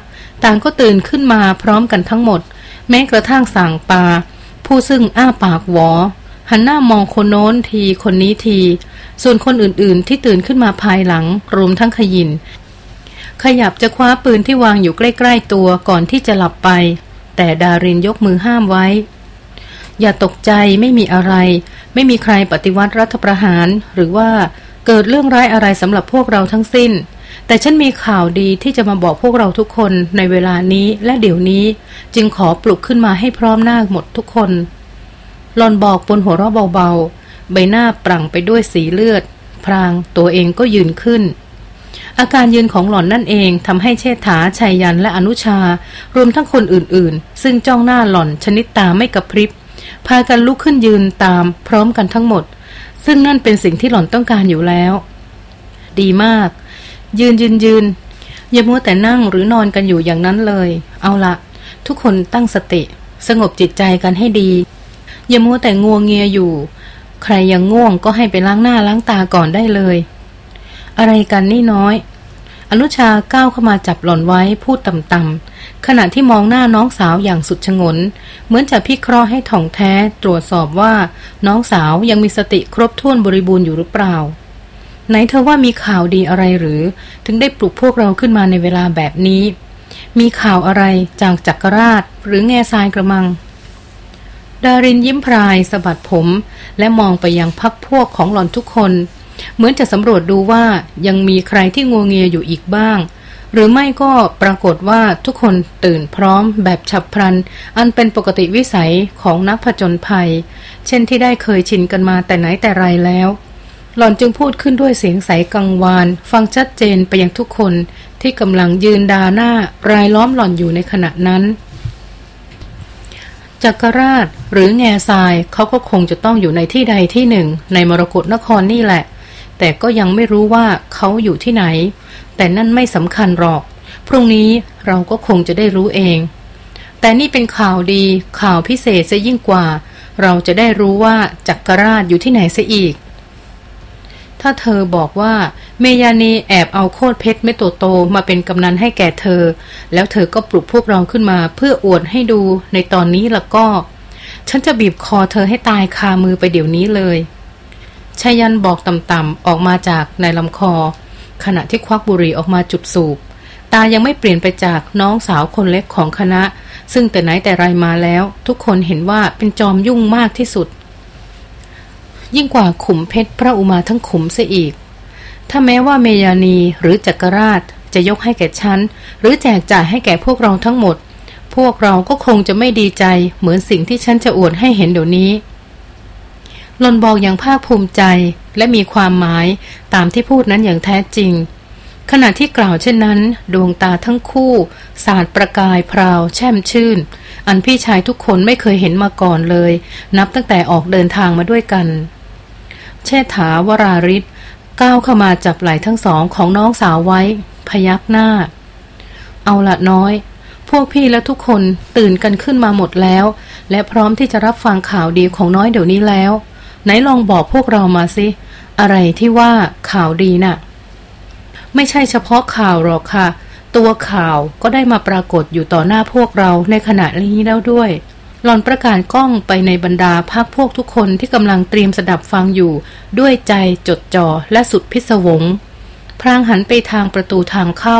A: ต่างก็ตื่นขึ้นมาพร้อมกันทั้งหมด แม้กระทั่งสางปา ผู้ซึ่งอ้าปากหวอ หันหน้ามองคนโน้นทีคนนี้ที ส่วนคนอื่นๆ ที่ตื่นขึ้นมาภายหลัง รวมทั้งขยิน ขยับจะคว้าปืนที่วางอยู่ใกล้ ๆ ตัวก่อนที่จะหลับไป แต่ดารินยกมือห้ามไว้ อย่าตกใจไม่มีอะไร ไม่มีใครปฏิวัติรัฐประหาร หรือว่าเกิดเรื่องร้ายอะไรสำหรับพวกเราทั้งสิ้น แต่ฉันมีข่าวดีที่จะมาบอกพวกเราทุกคนในเวลานี้และเดี๋ยวนี้ จึงขอปลุกขึ้นมาให้พร้อมหน้าหมดทุกคนหลอนบอกบนหัวเราะเบาๆ ใบหน้าปรั่งไปด้วยสีเลือด พรางตัวเองก็ยืนขึ้น อาการยืนของหล่อนนั่นเองทำให้เชษฐาชัยยันและอนุชา รวมทั้งคนอื่นๆ ซึ่งจ้องหน้าหล่อนชนิดตาไม่กระพริบ พากันลุกขึ้นยืนตามพร้อมกันทั้งหมด ซึ่งนั่นเป็นสิ่งที่หล่อนต้องการอยู่แล้ว ดีมาก ยืนยืนยืนอย่ามัวแต่นั่งหรือนอนกันอยู่อย่างนั้นเลย เอาละทุกคนตั้งสติ สงบจิตใจกันให้ดี อย่ามัวแต่งัวงเงียอยู่ ใครยังง่วงก็ให้ไปล้างหน้าล้างตาก่อนได้เลย อะไรกันนี่น้อย อนุชาก้าวเข้ามาจับหล่อนไว้พูดต่ำๆขณะที่มองหน้าน้องสาวอย่างสุดชงน เหมือนจะพิเคราะห์ให้ถ่องแท้ตรวจสอบว่า น้องสาวยังมีสติครบถ้วนบริบูรณ์อยู่หรือเปล่า ไหนเธอว่ามีข่าวดีอะไรหรือ ถึงได้ปลุกพวกเราขึ้นมาในเวลาแบบนี้ มีข่าวอะไรจากจักรราช หรือแง่ทรายกระมัง ดารินยิ้มพรายสะบัดผม และมองไปยังพักพวกของหล่อนทุกคน เหมือนจะสำรวจดูว่ายังมีใครที่งัวงเงียอยู่อีกบ้าง หรือไม่ก็ปรากฏว่าทุกคนตื่นพร้อมแบบฉับพลัน อันเป็นปกติวิสัยของนักผจญภัย เช่นที่ได้เคยชินกันมาแต่ไหนแต่ไรแล้ว หล่อนจึงพูดขึ้นด้วยเสียงใสกังวาน ฟังชัดเจนไปยังทุกคนที่กำลังยืนดาหน้ารายล้อมหล่อนอยู่ในขณะนั้น จักรราชหรือแง่ทรายเขาก็คงจะต้องอยู่ในที่ใดที่หนึ่ง ในมรกรนครนี่แหละ แต่ก็ยังไม่รู้ว่าเขาอยู่ที่ไหน แต่นั่นไม่สำคัญหรอก พรุ่งนี้เราก็คงจะได้รู้เอง แต่นี่เป็นข่าวดีข่าวพิเศษซะยิ่งกว่า เราจะได้รู้ว่าจักรราชอยู่ที่ไหนซะอีก ถ้าเธอบอกว่าเมยานีแอบเอาโคดเพชรเม็ดโตๆมาเป็นกำนันให้แก่เธอ แล้วเธอก็ปลุกพวกเราขึ้นมาเพื่ออวดให้ดูในตอนนี้ละก็ ฉันจะบีบคอเธอให้ตายคามือไปเดี๋ยวนี้เลยชายันบอกต่ำๆออกมาจากในลำคอ ขณะที่ควักบุหรี่ออกมาจุดสูบ ตายังไม่เปลี่ยนไปจากน้องสาวคนเล็กของคณะ ซึ่งแต่ไหนแต่ไรมาแล้ว ทุกคนเห็นว่าเป็นจอมยุ่งมากที่สุด ยิ่งกว่าขุมเพชรพระอุมาทั้งขุมเสียอีก ถ้าแม้ว่าเมยานีหรือจักรราชจะยกให้แก่ฉัน หรือแจกจ่ายให้แก่พวกเราทั้งหมด พวกเราก็คงจะไม่ดีใจเหมือนสิ่งที่ฉันจะอวดให้เห็นเดี๋ยวนี้ลนบอกอย่างภาคภูมิใจและมีความหมายตามที่พูดนั้นอย่างแท้จริง ขณะที่กล่าวเช่นนั้น ดวงตาทั้งคู่ สาดประกายพราว แช่มชื่น อันพี่ชายทุกคนไม่เคยเห็นมาก่อนเลย นับตั้งแต่ออกเดินทางมาด้วยกัน เชษฐาวราริศก้าวเข้ามาจับไหล่ทั้งสองของน้องสาวไว้ พยักหน้า เอาละน้อย พวกพี่และทุกคนตื่นกันขึ้นมาหมดแล้ว และพร้อมที่จะรับฟังข่าวดีของน้อยเดี๋ยวนี้แล้ว ไหนลองบอกพวกเรามาสิ อะไรที่ว่าข่าวดีนะ่ะ ไม่ใช่เฉพาะข่าวหรอกค่ะ ตัวข่าวก็ได้มาปรากฏอยู่ต่อหน้าพวกเราในขณะนี้แล้วด้วย หลอนประกาศกล้องไปในบรรดาพักพวกทุกคนที่กำลังเตรียมสดับฟังอยู่ ด้วยใจจดจ่อและสุดพิศวง พรางหันไปทางประตูทางเข้า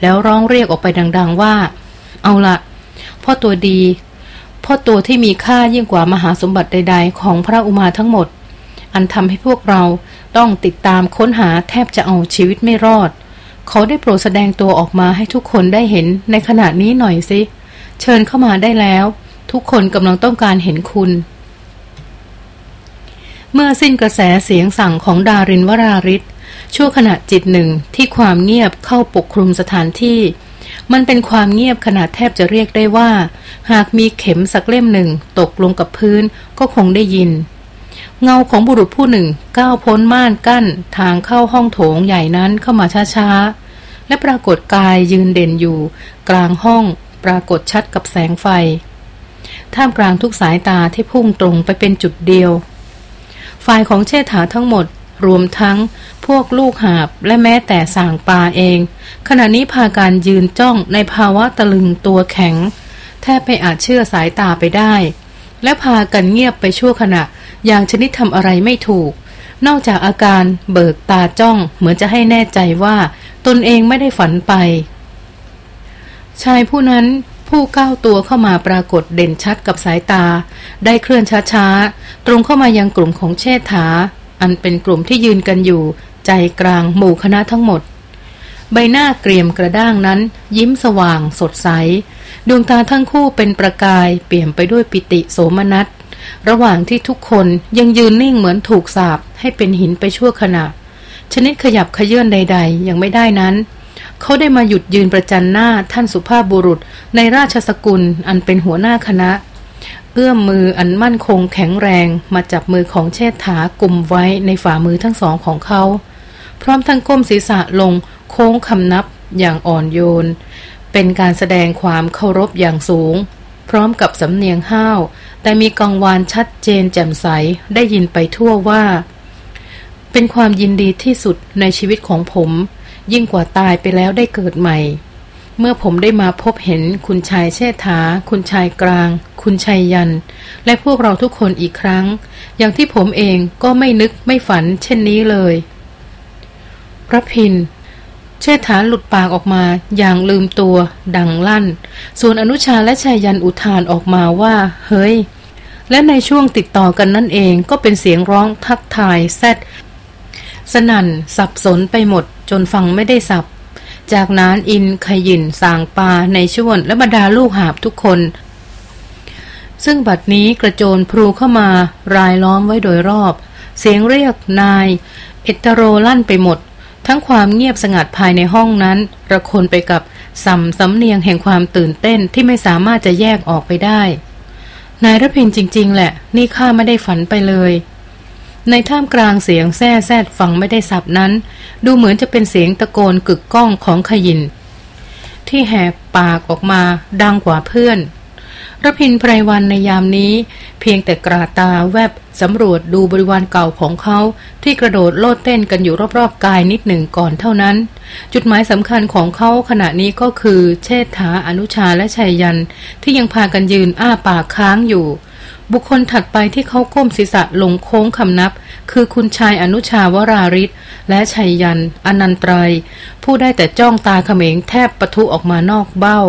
A: แล้วร้องเรียกออกไปดัง ๆว่า เอาละพ่อตัวดีพ่อตัวที่มีค่ายิ่งกว่ามหาสมบัติใด ๆ ของพระอุมาทั้งหมด อันทำให้พวกเราต้องติดตามค้นหาแทบจะเอาชีวิตไม่รอด เขาได้โปรดแสดงตัวออกมาให้ทุกคนได้เห็นในขณะนี้หน่อยสิ เชิญเข้ามาได้แล้ว ทุกคนกำลังต้องการเห็นคุณ เมื่อสิ้นกระแสเสียงสั่งของดารินวราริศชั่วขณะจิตหนึ่งที่ความเงียบเข้าปกคลุมสถานที่ มันเป็นความเงียบขนาดแทบจะเรียกได้ว่า หากมีเข็มสักเล่มหนึ่งตกลงกับพื้นก็คงได้ยิน เงาของบุรุษผู้หนึ่งก้าวพ้นม่านกั้นทางเข้าห้องโถงใหญ่นั้นเข้ามาช้าๆ และปรากฏกายยืนเด่นอยู่ กลางห้องปรากฏชัดกับแสงไฟ ท่ามกลางทุกสายตาที่พุ่งตรงไปเป็นจุดเดียว ฝ่ายของเชษฐาทั้งหมด รวมทั้งพวกลูกหาบและแม้แต่สางปลาเอง ขณะนี้พาการยืนจ้องในภาวะตะลึงตัวแข็ง แทบไม่อาจเชื่อสายตาไปได้ และพากันเงียบไปชั่วขณะ อย่างชนิดทำอะไรไม่ถูก นอกจากอาการเบิกตาจ้องเหมือนจะให้แน่ใจว่า ตนเองไม่ได้ฝันไปชายผู้นั้น ผู้ก้าวตัวเข้ามาปรากฏเด่นชัดกับสายตา ได้เคลื่อนช้าๆ ตรงเข้ามายังกลุ่มของเชษฐา อันเป็นกลุ่มที่ยืนกันอยู่ ใจกลางหมู่คณะทั้งหมด ใบหน้าเกรียมกระด้างนั้น ยิ้มสว่าง สดใส ดวงตาทั้งคู่เป็นประกายเปลี่ยมไปด้วยปิติโสมนัส ระหว่างที่ทุกคนยังยืนนิ่งเหมือนถูกสาบให้เป็นหินไปชั่วขณะ ชนิดขยับขยื่นใด ๆ ยังไม่ได้นั้น เขาได้มาหยุดยืนประจันหน้าท่านสุภาพบุรุษในราชสกุลอันเป็นหัวหน้าคณะ เอื้อมมืออันมั่นคงแข็งแรงมาจับมือของเชษฐากลุ่มไว้ในฝ่ามือทั้งสองของเขา พร้อมทั้งก้มศีรษะลงโค้งคำนับอย่างอ่อนโยน เป็นการแสดงความเคารพอย่างสูง พร้อมกับสำเนียงห้าว แต่มีกังวานชัดเจนแจ่มใสได้ยินไปทั่วว่า เป็นความยินดีที่สุดในชีวิตของผม ยิ่งกว่าตายไปแล้วได้เกิดใหม่ เมื่อผมได้มาพบเห็นคุณชายเชษฐา คุณชายกลาง คุณชายยัน และพวกเราทุกคนอีกครั้ง อย่างที่ผมเองก็ไม่นึกไม่ฝันเช่นนี้เลยพระพินเชษฐาหลุดปากออกมาอย่างลืมตัว ดังลั่น ส่วนอนุชาและชายยันอุทานออกมาว่า เฮ้ย และในช่วงติดต่อกันนั่นเองก็เป็นเสียงร้องทักทายแซด สนั่น สับสนไปหมดจนฟังไม่ได้สับ จากนั้นอินขยินสางปาในช่วนและบรรดาลูกหาบทุกคน ซึ่งบัดนี้กระโจนพลูเข้ามารายล้อมไว้โดยรอบ เสียงเรียกนาย เอตโรลั่นไปหมด ทั้งความเงียบสงัดภายในห้องนั้น ระคนไปกับสัมสำเนียงแห่งความตื่นเต้นที่ไม่สามารถจะแยกออกไปได้ นายรพินจริง ๆ แหละ นี่ข้าไม่ได้ฝันไปเลย ในท่ามกลางเสียงแซ่แซดฟังไม่ได้สับนั้น ดูเหมือนจะเป็นเสียงตะโกนกึกก้องของขยิน ที่แหกปากออกมาดังกว่าเพื่อนระพินไพรวันในยามนี้ เพียงแต่กราตาแวบสำรวจดูบริวารเก่าของเขา ที่กระโดดโลดเต้นกันอยู่รอบๆกายนิดหนึ่งก่อนเท่านั้น จุดหมายสำคัญของเขาขณะนี้ก็คือ เชษฐาอนุชาและชัยยัน ที่ยังพากันยืนอ้าปากค้างอยู่ บุคคลถัดไปที่เขาก้มศีรษะลงโค้งคำนับ คือคุณชายอนุชาวราริศและชัยยัน อนันตรายผู้ได้แต่จ้องตาเขม็งแทบปะทุออกมานอกเบ้า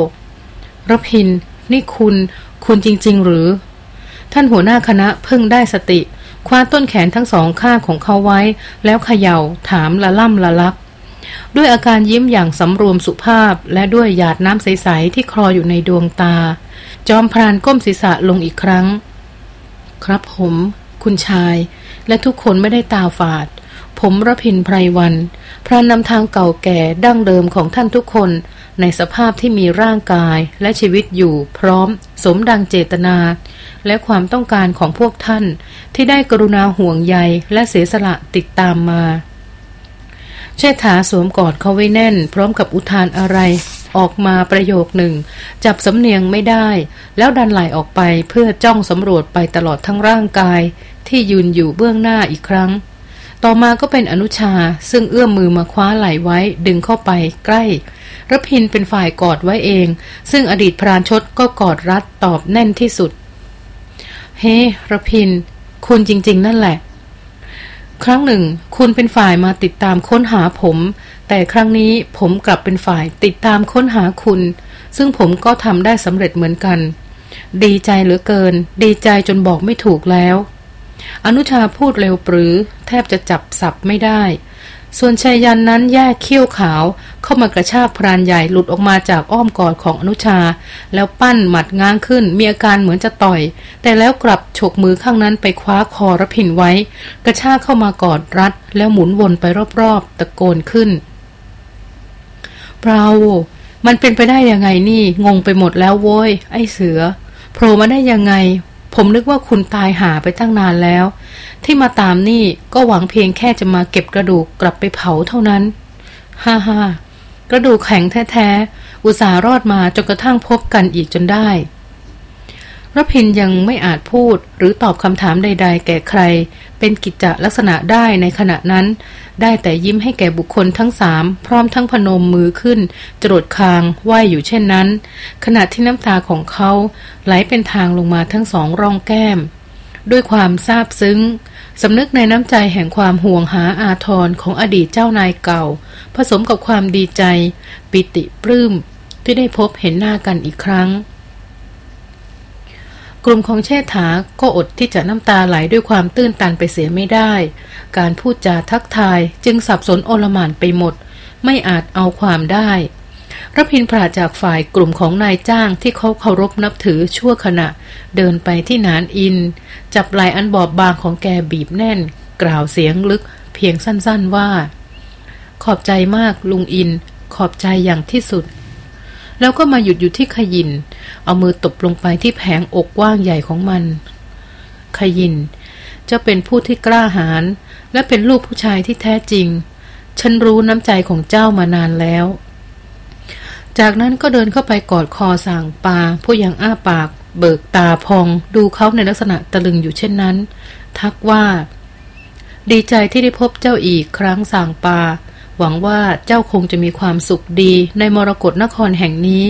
A: ระพิน นี่คุณ คุณจริง ๆ หรือ ท่านหัวหน้าคณะเพิ่งได้สติ คว้าต้นแขนทั้งสองข้างของเขาไว้ แล้วเขย่า ถามละล่ำละลัก ด้วยอาการยิ้มอย่างสำรวมสุภาพและด้วยหยาดน้ำใส ๆ ที่คลออยู่ในดวงตา จอมพรานก้มศีรษะลงอีกครั้ง ครับผม คุณชาย และทุกคนไม่ได้ตาฝาด ผมระพินไพรวัน พรานนำทางเก่าแก่ดั้งเดิมของท่านทุกคน ในสภาพที่มีร่างกายและชีวิตอยู่พร้อม สมดังเจตนา และความต้องการของพวกท่าน ที่ได้กรุณาห่วงใยและเสียสละติดตามมาเชษฐาสวมกอดเขาไว้แน่น พร้อมกับอุทานอะไร ออกมาประโยคหนึ่ง จับสำเนียงไม่ได้ แล้วดันไหลออกไปเพื่อจ้องสำรวจไปตลอดทั้งร่างกาย ที่ยืนอยู่เบื้องหน้าอีกครั้ง ต่อมาก็เป็นอนุชาซึ่งเอื้อมมือมาคว้าไหลไว้ดึงเข้าไปใกล้ระพินเป็นฝ่ายกอดไว้เอง ซึ่งอดีตพรานชดก็กอดรัดตอบแน่นที่สุด เฮ้ระพิน คุณจริง ๆ นั่นแหละครั้งหนึ่ง คุณเป็นฝ่ายมาติดตามค้นหาผม แต่ครั้งนี้ผมกลับเป็นฝ่ายติดตามค้นหาคุณ ซึ่งผมก็ทำได้สำเร็จเหมือนกัน ดีใจเหลือเกิน ดีใจจนบอกไม่ถูกแล้ว อนุชาพูดเร็วปรือ แทบจะจับสับไม่ได้ ส่วนชายยันนั้นแยกเขี้ยวขาว เข้ามากระชากพรานใหญ่หลุดออกมาจากอ้อมกอดของอนุชา แล้วปั้นหมัดง้างขึ้น มีอาการเหมือนจะต่อย แต่แล้วกลับฉกมือข้างนั้นไปคว้าคอระพินไว้ กระชากเข้ามากอดรัด แล้วหมุนวนไปรอบๆ ตะโกนขึ้น เปล่ามันเป็นไปได้ยังไงนี่ งงไปหมดแล้วโว้ย ไอ้เสือโผล่มาได้ยังไง ผมนึกว่าคุณตายหาไปตั้งนานแล้ว ที่มาตามนี่ก็หวังเพียงแค่จะมาเก็บกระดูกกลับไปเผาเท่านั้นฮ่าฮ่ากระดูกแข็งแท้ๆ อุตส่าห์รอดมาจนกระทั่งพบกันอีกจนได้รพินยังไม่อาจพูดหรือตอบคำถามใด ๆ แก่ใคร เป็นกิจจลักษณะได้ในขณะนั้น ได้แต่ยิ้มให้แก่บุคคลทั้งสามพร้อมทั้งพนมมือขึ้น จรดคางไหวอยู่เช่นนั้น ขณะที่น้ำตาของเขาไหลเป็นทางลงมาทั้งสองร่องแก้ม ด้วยความซาบซึ้งสำนึกในน้ำใจแห่งความห่วงหาอาทรของอดีตเจ้านายเก่า ผสมกับความดีใจ ปิติปลื้มที่ได้พบเห็นหน้ากันอีกครั้ง กลุ่มของเชษฐาก็อดที่จะน้ำตาไหลด้วยความตื้นตันไปเสียไม่ได้ การพูดจาทักทายจึงสับสนโอลหม่านไปหมด ไม่อาจเอาความได้รพินปราจากฝ่ายกลุ่มของนายจ้างที่เขาเคารพนับถือชั่วขณะ เดินไปที่นานอิน จับไหลอันบอบบางของแกบีบแน่น กล่าวเสียงลึกเพียงสั้นๆว่า ขอบใจมากลุงอิน ขอบใจอย่างที่สุด แล้วก็มาหยุดอยู่ที่ขยิน เอามือตบลงไปที่แผงอกกว้างใหญ่ของมัน ขยินจะเป็นผู้ที่กล้าหาญและเป็นลูกผู้ชายที่แท้จริง ฉันรู้น้ำใจของเจ้ามานานแล้ว จากนั้นก็เดินเข้าไปกอดคอสั่งปาผู้ยังอ้าปาก เบิกตาพอง ดูเขาในลักษณะตะลึงอยู่เช่นนั้น ทักว่า ดีใจที่ได้พบเจ้าอีกครั้งสั่งปา หวังว่าเจ้าคงจะมีความสุขดีในมรกรนครแห่งนี้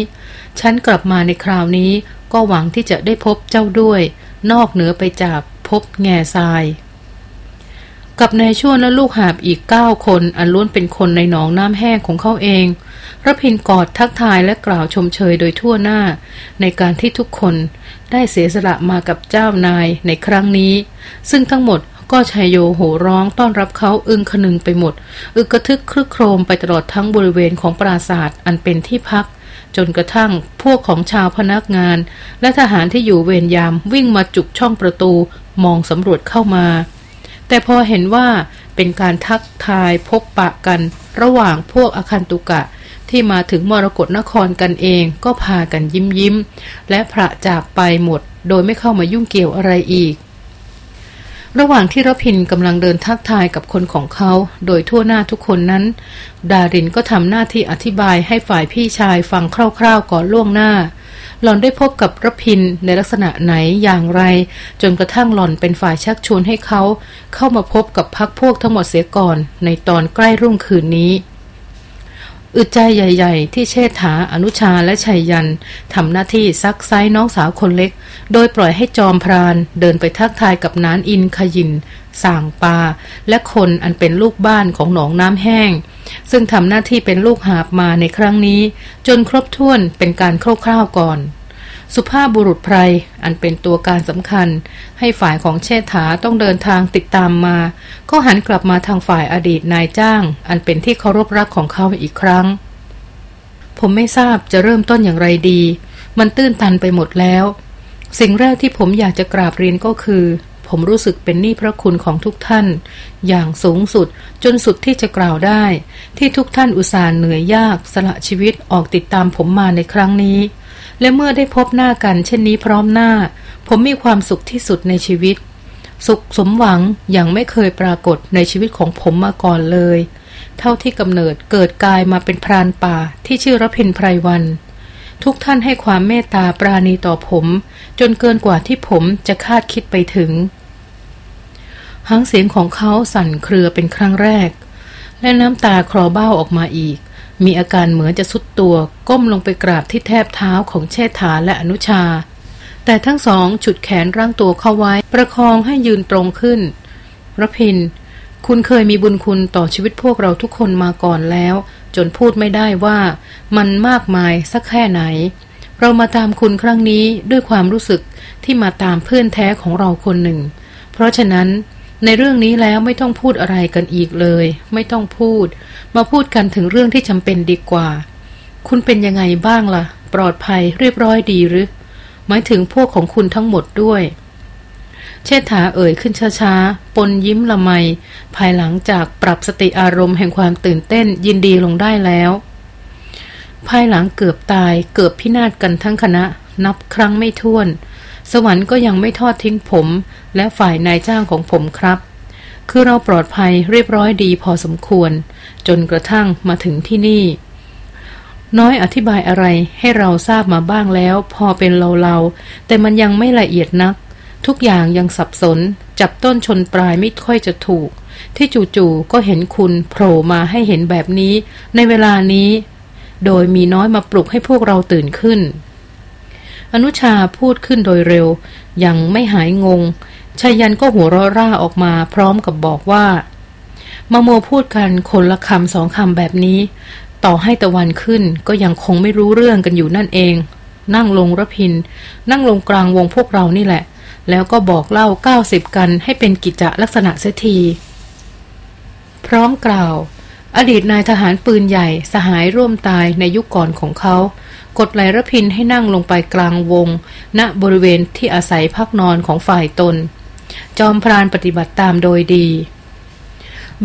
A: ฉันกลับมาในคราวนี้ก็หวังที่จะได้พบเจ้าด้วย นอกเหนือไปจากพบแง่ทราย กับนายช่วนและลูกหาบอีกเก้าคนอันล้วนเป็นคนในหนองน้ำแห้งของเขาเองรพินกอดทักทายและกล่าวชมเชยโดยทั่วหน้า ในการที่ทุกคนได้เสียสละมากับเจ้านายในครั้งนี้ ซึ่งทั้งหมด ก็ชายโยโห่ร้องต้อนรับเขาอึงคนึงไปหมด อึกกระทึกครึกโครมไปตลอดทั้งบริเวณของปราศาสตร์อันเป็นที่พัก จนกระทั่งพวกของชาวพนักงาน และทหารที่อยู่เวรยามวิ่งมาจุกช่องประตูมองสำรวจเข้ามา แต่พอเห็นว่าเป็นการทักทายพบปะกัน ระหว่างพวกอาคันตุกะที่มาถึงมรกรนครกันเองก็พากันยิ้มยิ้ม และพระจากไปหมดโดยไม่เข้ามายุ่งเกี่ยวอะไรอีก ระหว่างที่รพินกำลังเดินทักทายกับคนของเขา โดยทั่วหน้าทุกคนนั้น ดารินก็ทำหน้าที่อธิบายให้ฝ่ายพี่ชายฟังคร่าวๆก่อนล่วงหน้า หล่อนได้พบกับรพินในลักษณะไหนอย่างไร จนกระทั่งหล่อนเป็นฝ่ายชักชวนให้เขา เข้ามาพบกับพักพวกทั้งหมดเสียก่อนในตอนใกล้รุ่งคืนนี้ อึดใจใหญ่ ๆ ที่เชษฐาอนุชาและชัยยันทำหน้าที่ซักไซน้องสาวคนเล็ก โดยปล่อยให้จอมพราน เดินไปทักทายกับนานอินขยินส่างปา และคนอันเป็นลูกบ้านของหนองน้ำแห้ง ซึ่งทำหน้าที่เป็นลูกหาบมาในครั้งนี้ จนครบถ้วนเป็นการคร่าวๆก่อน สุภาพบุรุษไพรอันเป็นตัวการสำคัญ ให้ฝ่ายของเชษฐาต้องเดินทางติดตามมา ก็หันกลับมาทางฝ่ายอดีตนายจ้าง อันเป็นที่เคารพรักของเขาอีกครั้ง ผมไม่ทราบจะเริ่มต้นอย่างไรดี มันตื้นตันไปหมดแล้ว สิ่งแรกที่ผมอยากจะกราบเรียนก็คือ ผมรู้สึกเป็นหนี้พระคุณของทุกท่าน อย่างสูงสุดจนสุดที่จะกล่าวได้ ที่ทุกท่านอุตส่าห์เหนื่อยยากสละชีวิตออกติดตามผมมาในครั้งนี้ และเมื่อได้พบหน้ากันเช่นนี้พร้อมหน้า ผมมีความสุขที่สุดในชีวิต สุขสมหวังอย่างไม่เคยปรากฏในชีวิตของผมมาก่อนเลย เท่าที่กำเนิดเกิดกายมาเป็นพรานป่าที่ชื่อรพินไพรวัน ทุกท่านให้ความเมตตาปราณีต่อผม จนเกินกว่าที่ผมจะคาดคิดไปถึงหางเสียงของเขาสั่นเครือเป็นครั้งแรก และน้ำตาคลอเบ้าออกมาอีก มีอาการเหมือนจะสุดตัวก้มลงไปกราบที่แทบเท้าของเชษฐาและอนุชา แต่ทั้งสองฉุดแขนร่างตัวเข้าไว้ ประคองให้ยืนตรงขึ้นรพิน คุณเคยมีบุญคุณต่อชีวิตพวกเราทุกคนมาก่อนแล้ว จนพูดไม่ได้ว่ามันมากมายสักแค่ไหน เรามาตามคุณครั้งนี้ด้วยความรู้สึกที่มาตามเพื่อนแท้ของเราคนหนึ่ง เพราะฉะนั้น ในเรื่องนี้แล้วไม่ต้องพูดอะไรกันอีกเลย ไม่ต้องพูด มาพูดกันถึงเรื่องที่จำเป็นดีกว่า คุณเป็นยังไงบ้างละ่ะ ปลอดภัยเรียบร้อยดีหรือ หมายถึงพวกของคุณทั้งหมดด้วย เชษฐาเอ่ยขึ้นช้าๆ ปนยิ้มละไม ภายหลังจากปรับสติอารมณ์แห่งความตื่นเต้นยินดีลงได้แล้ว ภายหลังเกือบตายเกือบพินาศกันทั้งคณะ นับครั้งไม่ถ้วน สวรรค์ก็ยังไม่ทอดทิ้งผม และฝ่ายนายจ้างของผมครับ คือเราปลอดภัยเรียบร้อยดีพอสมควร จนกระทั่งมาถึงที่นี่ น้อยอธิบายอะไรให้เราทราบมาบ้างแล้ว พอเป็นเราๆแต่มันยังไม่ละเอียดนัก ทุกอย่างยังสับสน จับต้นชนปลายไม่ค่อยจะถูก ที่จู่ๆก็เห็นคุณโผล่มาให้เห็นแบบนี้ ในเวลานี้ โดยมีน้อยมาปลุกให้พวกเราตื่นขึ้น อนุชาพูดขึ้นโดยเร็ว ยังไม่หายงงชายันก็หัวเราะร่าออกมาพร้อมกับบอกว่า มาโมพูดกันคนละคำสองคำแบบนี้ ต่อให้ตะวันขึ้นก็ยังคงไม่รู้เรื่องกันอยู่นั่นเอง นั่งลงระพิน นั่งลงกลางวงพวกเรานี่แหละ แล้วก็บอกเล่าเก้าสิบกันให้เป็นกิจลักษณะเสียที พร้อมกล่าว อดีตนายทหารปืนใหญ่สหายร่วมตายในยุคก่อนของเขา กดไหลระพินให้นั่งลงไปกลางวง ณบริเวณที่อาศัยพักนอนของฝ่ายตน จอมพรานปฏิบัติตามโดยดี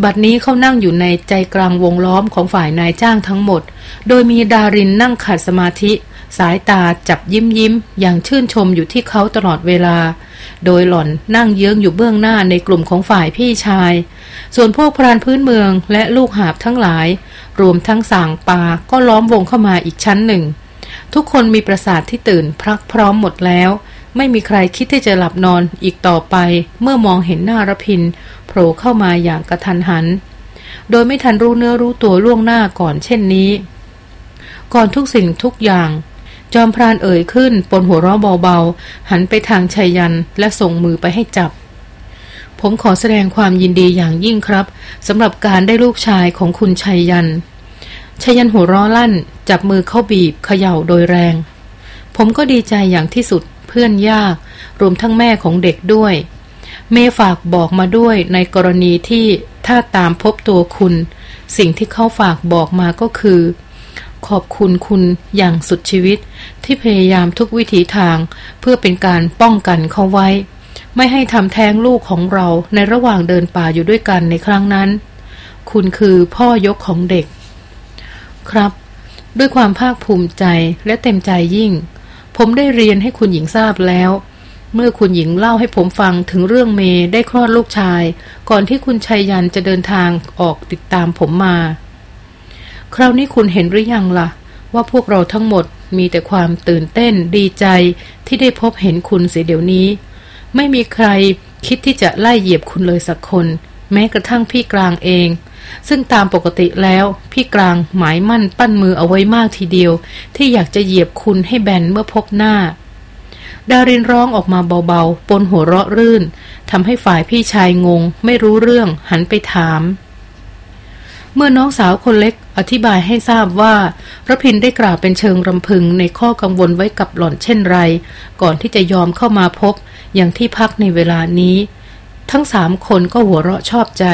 A: บัดนี้เขานั่งอยู่ในใจกลางวงล้อมของฝ่ายนายจ้างทั้งหมด โดยมีดารินนั่งขัดสมาธิ สายตาจับยิ้มยิ้ม อย่างชื่นชมอยู่ที่เขาตลอดเวลา โดยหล่อนนั่งเยื้องอยู่เบื้องหน้าในกลุ่มของฝ่ายพี่ชาย ส่วนพวกพรานพื้นเมืองและลูกหาบทั้งหลาย รวมทั้งสางปาก็ล้อมวงเข้ามาอีกชั้นหนึ่ง ทุกคนมีประสาทที่ตื่นพรักพร้อมหมดแล้ว ไม่มีใครคิดที่จะหลับนอนอีกต่อไป เมื่อมองเห็นหน้ารพินโผล่เข้ามาอย่างกระทันหัน โดยไม่ทันรู้เนื้อรู้ตัวล่วงหน้าก่อนเช่นนี้ ก่อนทุกสิ่งทุกอย่าง จอมพรานเอ่ยขึ้นปนหัวเราะเบาๆ หันไปทางชัยยันและส่งมือไปให้จับผมขอแสดงความยินดีอย่างยิ่งครับสำหรับการได้ลูกชายของคุณชัยยัน ชยันหัวร้อลั่น จับมือเข้าบีบเขย่าโดยแรง ผมก็ดีใจอย่างที่สุดเพื่อนยาก รวมทั้งแม่ของเด็กด้วย เมฝากบอกมาด้วยในกรณีที่ถ้าตามพบตัวคุณ สิ่งที่เขาฝากบอกมาก็คือ ขอบคุณคุณอย่างสุดชีวิต ที่พยายามทุกวิถีทาง เพื่อเป็นการป้องกันเขาไว้ ไม่ให้ทำแท้งลูกของเราในระหว่างเดินป่าอยู่ด้วยกันในครั้งนั้น คุณคือพ่อยกของเด็ก ครับ ด้วยความภาคภูมิใจและเต็มใจยิ่ง ผมได้เรียนให้คุณหญิงทราบแล้ว เมื่อคุณหญิงเล่าให้ผมฟังถึงเรื่องเมย์ได้คลอดลูกชาย ก่อนที่คุณชัยยันจะเดินทางออกติดตามผมมา คราวนี้คุณเห็นหรือยังละ่ะ ว่าพวกเราทั้งหมดมีแต่ความตื่นเต้นดีใจที่ได้พบเห็นคุณเสียเดี๋ยวนี้ ไม่มีใครคิดที่จะไล่เหยียบคุณเลยสักคน แม้กระทั่งพี่กลางเอง ซึ่งตามปกติแล้วพี่กลางหมายมั่นปั้นมือเอาไว้มากทีเดียว ที่อยากจะเหยียบคุณให้แบนเมื่อพบหน้า ดารินร้องออกมาเบาๆ ปนหัวเราะรื่นทำให้ฝ่ายพี่ชายงง ไม่รู้เรื่องหันไปถาม เมื่อน้องสาวคนเล็กอธิบายให้ทราบว่าระพินได้กล่าวเป็นเชิงรำพึงในข้อกังวลไว้กับหล่อนเช่นไร ก่อนที่จะยอมเข้ามาพบอย่างที่พักในเวลานี้ ทั้งสามคนก็หัวเราะชอบใจ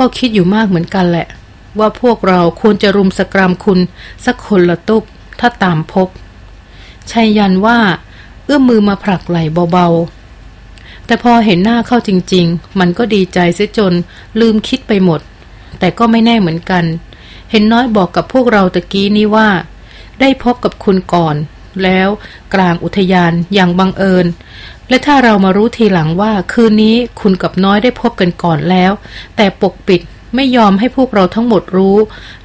A: ก็คิดอยู่มากเหมือนกันแหละ ว่าพวกเราควรจะรุมสกรามคุณ สักคนละตุบถ้าตามพบชัยยันว่า เอื้อมมือมาผลักไหลเบาๆ แต่พอเห็นหน้าเข้าจริง ๆ มันก็ดีใจเสียจนลืมคิดไปหมด แต่ก็ไม่แน่เหมือนกัน เห็นน้อยบอกกับพวกเราตะกี้นี้ว่า ได้พบกับคุณก่อน แล้วกลางอุทยานอย่างบังเอิญ และถ้าเรามารู้ทีหลังว่าคืนนี้คุณกับน้อยได้พบกันก่อนแล้ว แต่ปกปิดไม่ยอมให้พวกเราทั้งหมดรู้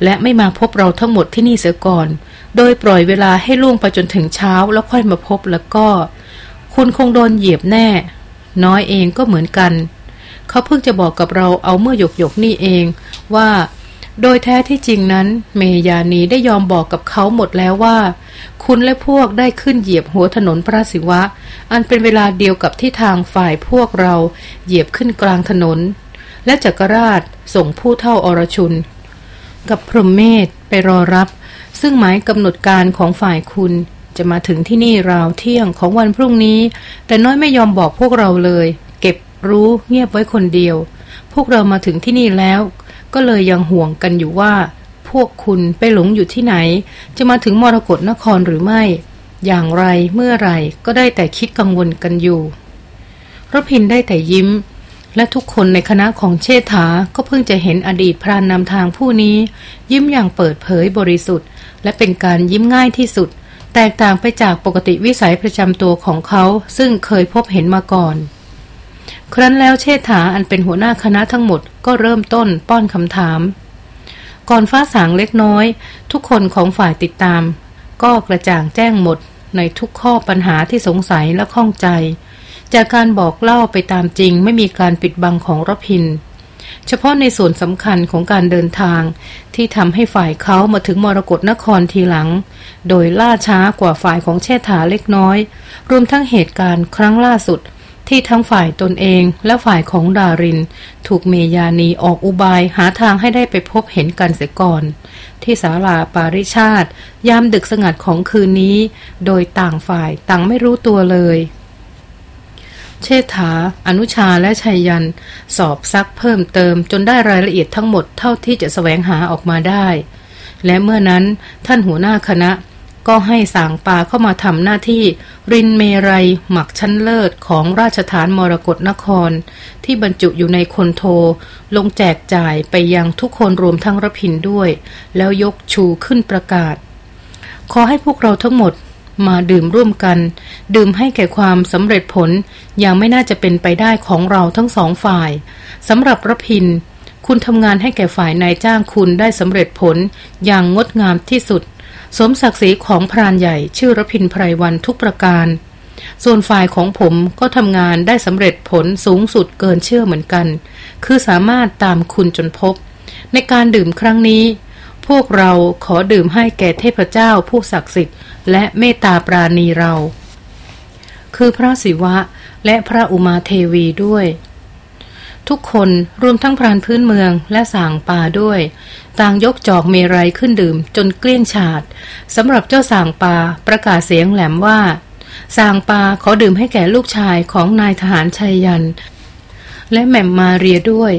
A: และไม่มาพบเราทั้งหมดที่นี่เสียก่อน โดยปล่อยเวลาให้ล่วงไปจนถึงเช้าแล้วค่อยมาพบแล้วก็ คุณคงโดนเหยียบแน่ น้อยเองก็เหมือนกัน เขาเพิ่งจะบอกกับเราเอาเมื่อหยกหยกนี่เอง ว่า โดยแท้ที่จริงนั้น เมยานีได้ยอมบอกกับเขาหมดแล้วว่า คุณและพวกได้ขึ้นเหยียบหัวถนนพระศิวะ อันเป็นเวลาเดียวกับที่ทางฝ่ายพวกเราเหยียบขึ้นกลางถนน และจักรราชส่งผู้เท่าอรชุน กับพรหมเมธไปรอรับ ซึ่งหมายกำหนดการของฝ่ายคุณจะมาถึงที่นี่ราวเที่ยงของวันพรุ่งนี้ แต่น้อยไม่ยอมบอกพวกเราเลย เก็บรู้เงียบไว้คนเดียว พวกเรามาถึงที่นี่แล้ว ก็เลยยังห่วงกันอยู่ว่า พวกคุณไปหลงอยู่ที่ไหน จะมาถึงมรกรนครหรือไม่ อย่างไรเมื่อไรก็ได้แต่คิดกังวลกันอยู่รพินได้แต่ยิ้ม และทุกคนในคณะของเชษฐาก็เพิ่งจะเห็นอดีตพรานนำทางผู้นี้ ยิ้มอย่างเปิดเผยบริสุทธิ์ และเป็นการยิ้มง่ายที่สุด แตกต่างไปจากปกติวิสัยประจำตัวของเขาซึ่งเคยพบเห็นมาก่อน ครั้นแล้วเชษฐาอันเป็นหัวหน้าคณะทั้งหมดก็เริ่มต้นป้อนคำถาม ก่อนฟ้าสางเล็กน้อย ทุกคนของฝ่ายติดตาม ก็กระจ่างแจ้งหมดในทุกข้อปัญหาที่สงสัยและข้องใจ จากการบอกเล่าไปตามจริงไม่มีการปิดบังของรพิน เฉพาะในส่วนสำคัญของการเดินทาง ที่ทำให้ฝ่ายเขามาถึงมรกรนครทีหลัง โดยล่าช้ากว่าฝ่ายของเชษฐาเล็กน้อย รวมทั้งเหตุการณ์ครั้งล่าสุด ที่ทั้งฝ่ายตนเองและฝ่ายของดาริน ถูกเมยานีออกอุบายหาทางให้ได้ไปพบเห็นกันเสียก่อน ที่ศาลาปาริชาติ ยามดึกสงัดของคืนนี้ โดยต่างฝ่ายต่างไม่รู้ตัวเลย เชษฐา อนุชาและชัยยัน สอบซักเพิ่มเติมจนได้รายละเอียดทั้งหมดเท่าที่จะสแสวงหาออกมาได้ และเมื่อนั้นท่านหัวหน้าคณะ ก็ให้สางปาเข้ามาทำหน้าที่รินเมรัยหมักชั้นเลิศของราชฐานมรกรนคร ที่บรรจุอยู่ในคนโท ลงแจกจ่ายไปยังทุกคนรวมทั้งรพินด้วย แล้วยกชูขึ้นประกาศ ขอให้พวกเราทั้งหมดมาดื่มร่วมกัน ดื่มให้แก่ความสำเร็จผลอย่างไม่น่าจะเป็นไปได้ของเราทั้งสองฝ่ายสำหรับรพิน คุณทำงานให้แก่ฝ่ายนายจ้างคุณได้สำเร็จผลอย่างงดงามที่สุด สมศักดิ์ศรีของพรานใหญ่ชื่อรพินไพรวันทุกประการ ส่วนฝ่ายของผมก็ทำงานได้สำเร็จผลสูงสุดเกินเชื่อเหมือนกัน คือสามารถตามคุณจนพบ ในการดื่มครั้งนี้ พวกเราขอดื่มให้แก่เทพเจ้าผู้ศักดิ์สิทธิ์และเมตตาปราณีเรา คือพระศิวะและพระอุมาเทวีด้วย ทุกคนรวมทั้งพรานพื้นเมืองและสางปาด้วย ต่างยกจอกเมรัยขึ้นดื่มจนเกลี้ยงฉาดสำหรับเจ้าสางปาประกาศเสียงแหลมว่าสางปาขอดื่มให้แก่ลูกชายของนายทหารชัยยัน และแม่มมาเรียด้วย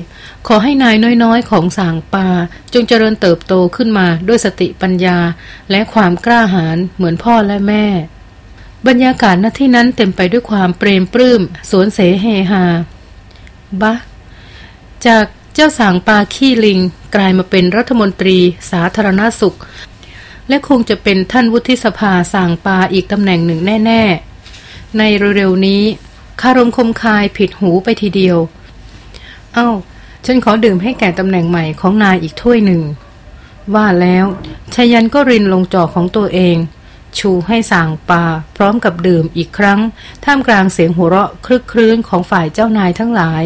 A: ขอให้นายน้อยๆ ของสางปาจงเจริญเติบโตขึ้นมาด้วยสติปัญญา และความกล้าหาญเหมือนพ่อและแม่ บรรยากาศณที่นั้นเต็มไปด้วยความเปรมปลื้มสวนเสเฮฮาบะ จากเจ้าสางปาขี้ลิง กลายมาเป็นรัฐมนตรีสาธารณสุข และคงจะเป็นท่านวุฒิสภาสางปาอีกตำแหน่งหนึ่งแน่ ๆ ในเร็วๆนี้คารมคมคายผิดหูไปทีเดียว เอา้า ฉันขอดื่มให้แก่ตำแหน่งใหม่ของนายอีกถ้วยหนึ่ง ว่าแล้วชายันก็รินลงจอของตัวเอง ชูให้สางปา พร้อมกับดื่มอีกครั้ง ท่ามกลางเสียงหัวเราะคลึกครื้นของฝ่ายเจ้านายทั้งหลาย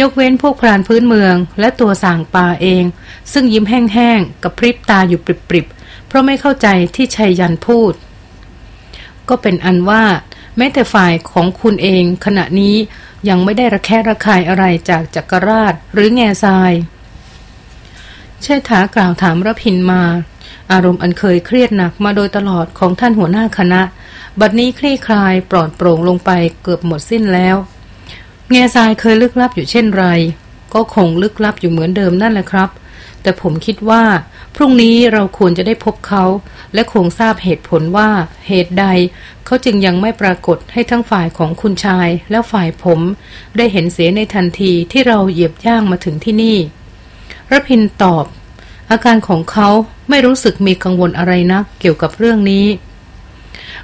A: ยกเว้นพวกพรานพื้นเมือง และตัวสางปาเอง ซึ่งยิ้มแห้งๆกับพริบตาอยู่ปริบๆ เพราะไม่เข้าใจที่ชัยยันพูด ก็เป็นอันว่า แม้แต่ฝ่ายของคุณเองขณะนี้ยังไม่ได้ระแคะระคายอะไรจากจักรราชหรือแง่ทราย เชษฐากล่าวถามรพินมา อารมณ์อันเคยเครียดหนักมาโดยตลอดของท่านหัวหน้าคณะ บัดนี้คลี่คลายปลอดโปร่งลงไปเกือบหมดสิ้นแล้ว เงาทรายเคยลึกลับอยู่เช่นไร ก็คงลึกลับอยู่เหมือนเดิมนั่นแหละครับ แต่ผมคิดว่า พรุ่งนี้เราควรจะได้พบเขา และคงทราบเหตุผลว่าเหตุใด เขาจึงยังไม่ปรากฏให้ทั้งฝ่ายของคุณชายและฝ่ายผม ได้เห็นเสียในทันทีที่เราเหยียบย่างมาถึงที่นี่รพินตอบ อาการของเขาไม่รู้สึกมีกังวลอะไรนักเกี่ยวกับเรื่องนี้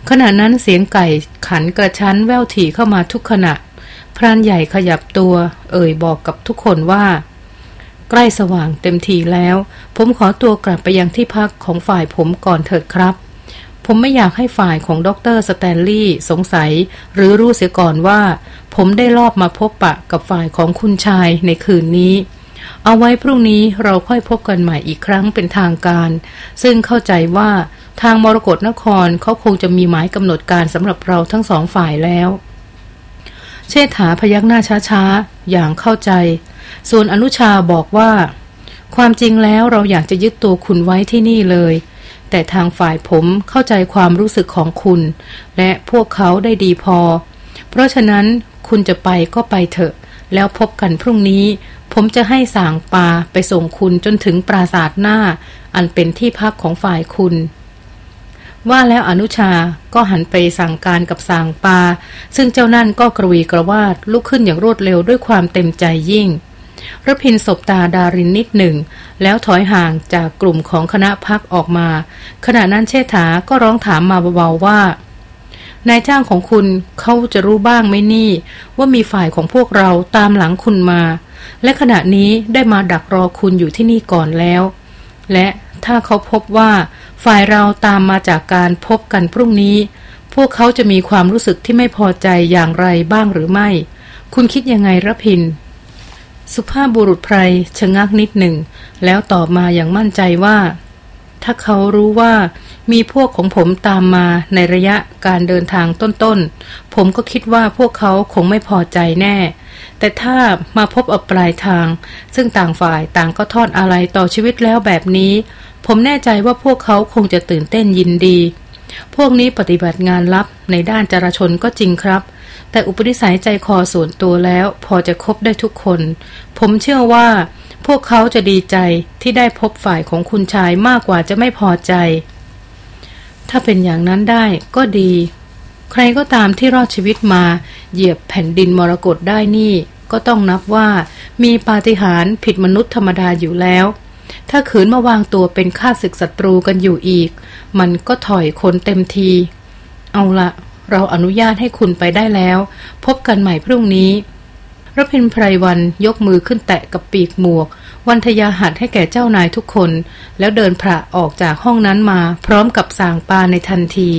A: ขณะนั้นเสียงไก่ขันกระชั้นแววถี่เข้ามาทุกขณะ พรานใหญ่ขยับตัว เอ่ยบอกกับทุกคนว่า ใกล้สว่างเต็มทีแล้ว ผมขอตัวกลับไปยังที่พักของฝ่ายผมก่อนเถิดครับ ผมไม่อยากให้ฝ่ายของดรสแตนลีย์สงสัย หรือรู้เสียก่อนว่า ผมได้ลอบมาพบปะกับฝ่ายของคุณชายในคืนนี้เอาไว้พรุ่งนี้เราค่อยพบกันใหม่อีกครั้งเป็นทางการ ซึ่งเข้าใจว่าทางมรกรนครเขาคงจะมีหมายกำหนดการสำหรับเราทั้งสองฝ่ายแล้ว เชษฐาพยักหน้าช้าๆ อย่างเข้าใจ ส่วนอนุชาบอกว่า ความจริงแล้วเราอยากจะยึดตัวคุณไว้ที่นี่เลย แต่ทางฝ่ายผมเข้าใจความรู้สึกของคุณ และพวกเขาได้ดีพอ เพราะฉะนั้นคุณจะไปก็ไปเถอะ แล้วพบกันพรุ่งนี้ ผมจะให้สางปาไปส่งคุณจนถึงปราสาทหน้า อันเป็นที่พักของฝ่ายคุณ ว่าแล้วอนุชาก็หันไปสั่งการกับสางปา ซึ่งเจ้านั่นก็กระวีกระวาดลุกขึ้นอย่างรวดเร็วด้วยความเต็มใจยิ่งรพินศบตาดารินนิดหนึ่ง แล้วถอยห่างจากกลุ่มของคณะพักออกมา ขณะนั้นเชษฐาก็ร้องถามมาเบาๆว่านายจ้างของคุณเขาจะรู้บ้างไหมนี่ ว่ามีฝ่ายของพวกเราตามหลังคุณมา และขณะนี้ได้มาดักรอคุณอยู่ที่นี่ก่อนแล้ว และถ้าเขาพบว่า ฝ่ายเราตามมาจากการพบกันพรุ่งนี้ พวกเขาจะมีความรู้สึกที่ไม่พอใจอย่างไรบ้างหรือไม่ คุณคิดยังไงระพิน สุภาพบุรุษไพรชะงักนิดหนึ่ง แล้วตอบมาอย่างมั่นใจว่า ถ้าเขารู้ว่ามีพวกของผมตามมาในระยะการเดินทางต้นๆ ผมก็คิดว่าพวกเขาคงไม่พอใจแน่ แต่ถ้ามาพบเอาปลายทาง ซึ่งต่างฝ่ายต่างก็ทอดอะไรต่อชีวิตแล้วแบบนี้ ผมแน่ใจว่าพวกเขาคงจะตื่นเต้นยินดี พวกนี้ปฏิบัติงานลับในด้านจราชนก็จริงครับ แต่อุปนิสัยใจคอส่วนตัวแล้ว พอจะคบได้ทุกคน ผมเชื่อว่า พวกเขาจะดีใจที่ได้พบฝ่ายของคุณชายมากกว่าจะไม่พอใจ ถ้าเป็นอย่างนั้นได้ก็ดี ใครก็ตามที่รอดชีวิตมา เหยียบแผ่นดินมรกตได้นี่ ก็ต้องนับว่ามีปาฏิหาริย์ผิดมนุษย์ธรรมดาอยู่แล้ว ถ้าขืนมาวางตัวเป็นข้าศึกศัตรูกันอยู่อีก มันก็ถอยคนเต็มที เอาละเราอนุญาตให้คุณไปได้แล้ว พบกันใหม่พรุ่งนี้ รพินไพรวันยกมือขึ้นแตะกับปีกหมวก วันทยาหัดให้แก่เจ้านายทุกคน แล้วเดินพระออกจากห้องนั้นมาพร้อมกับสางปาในทันที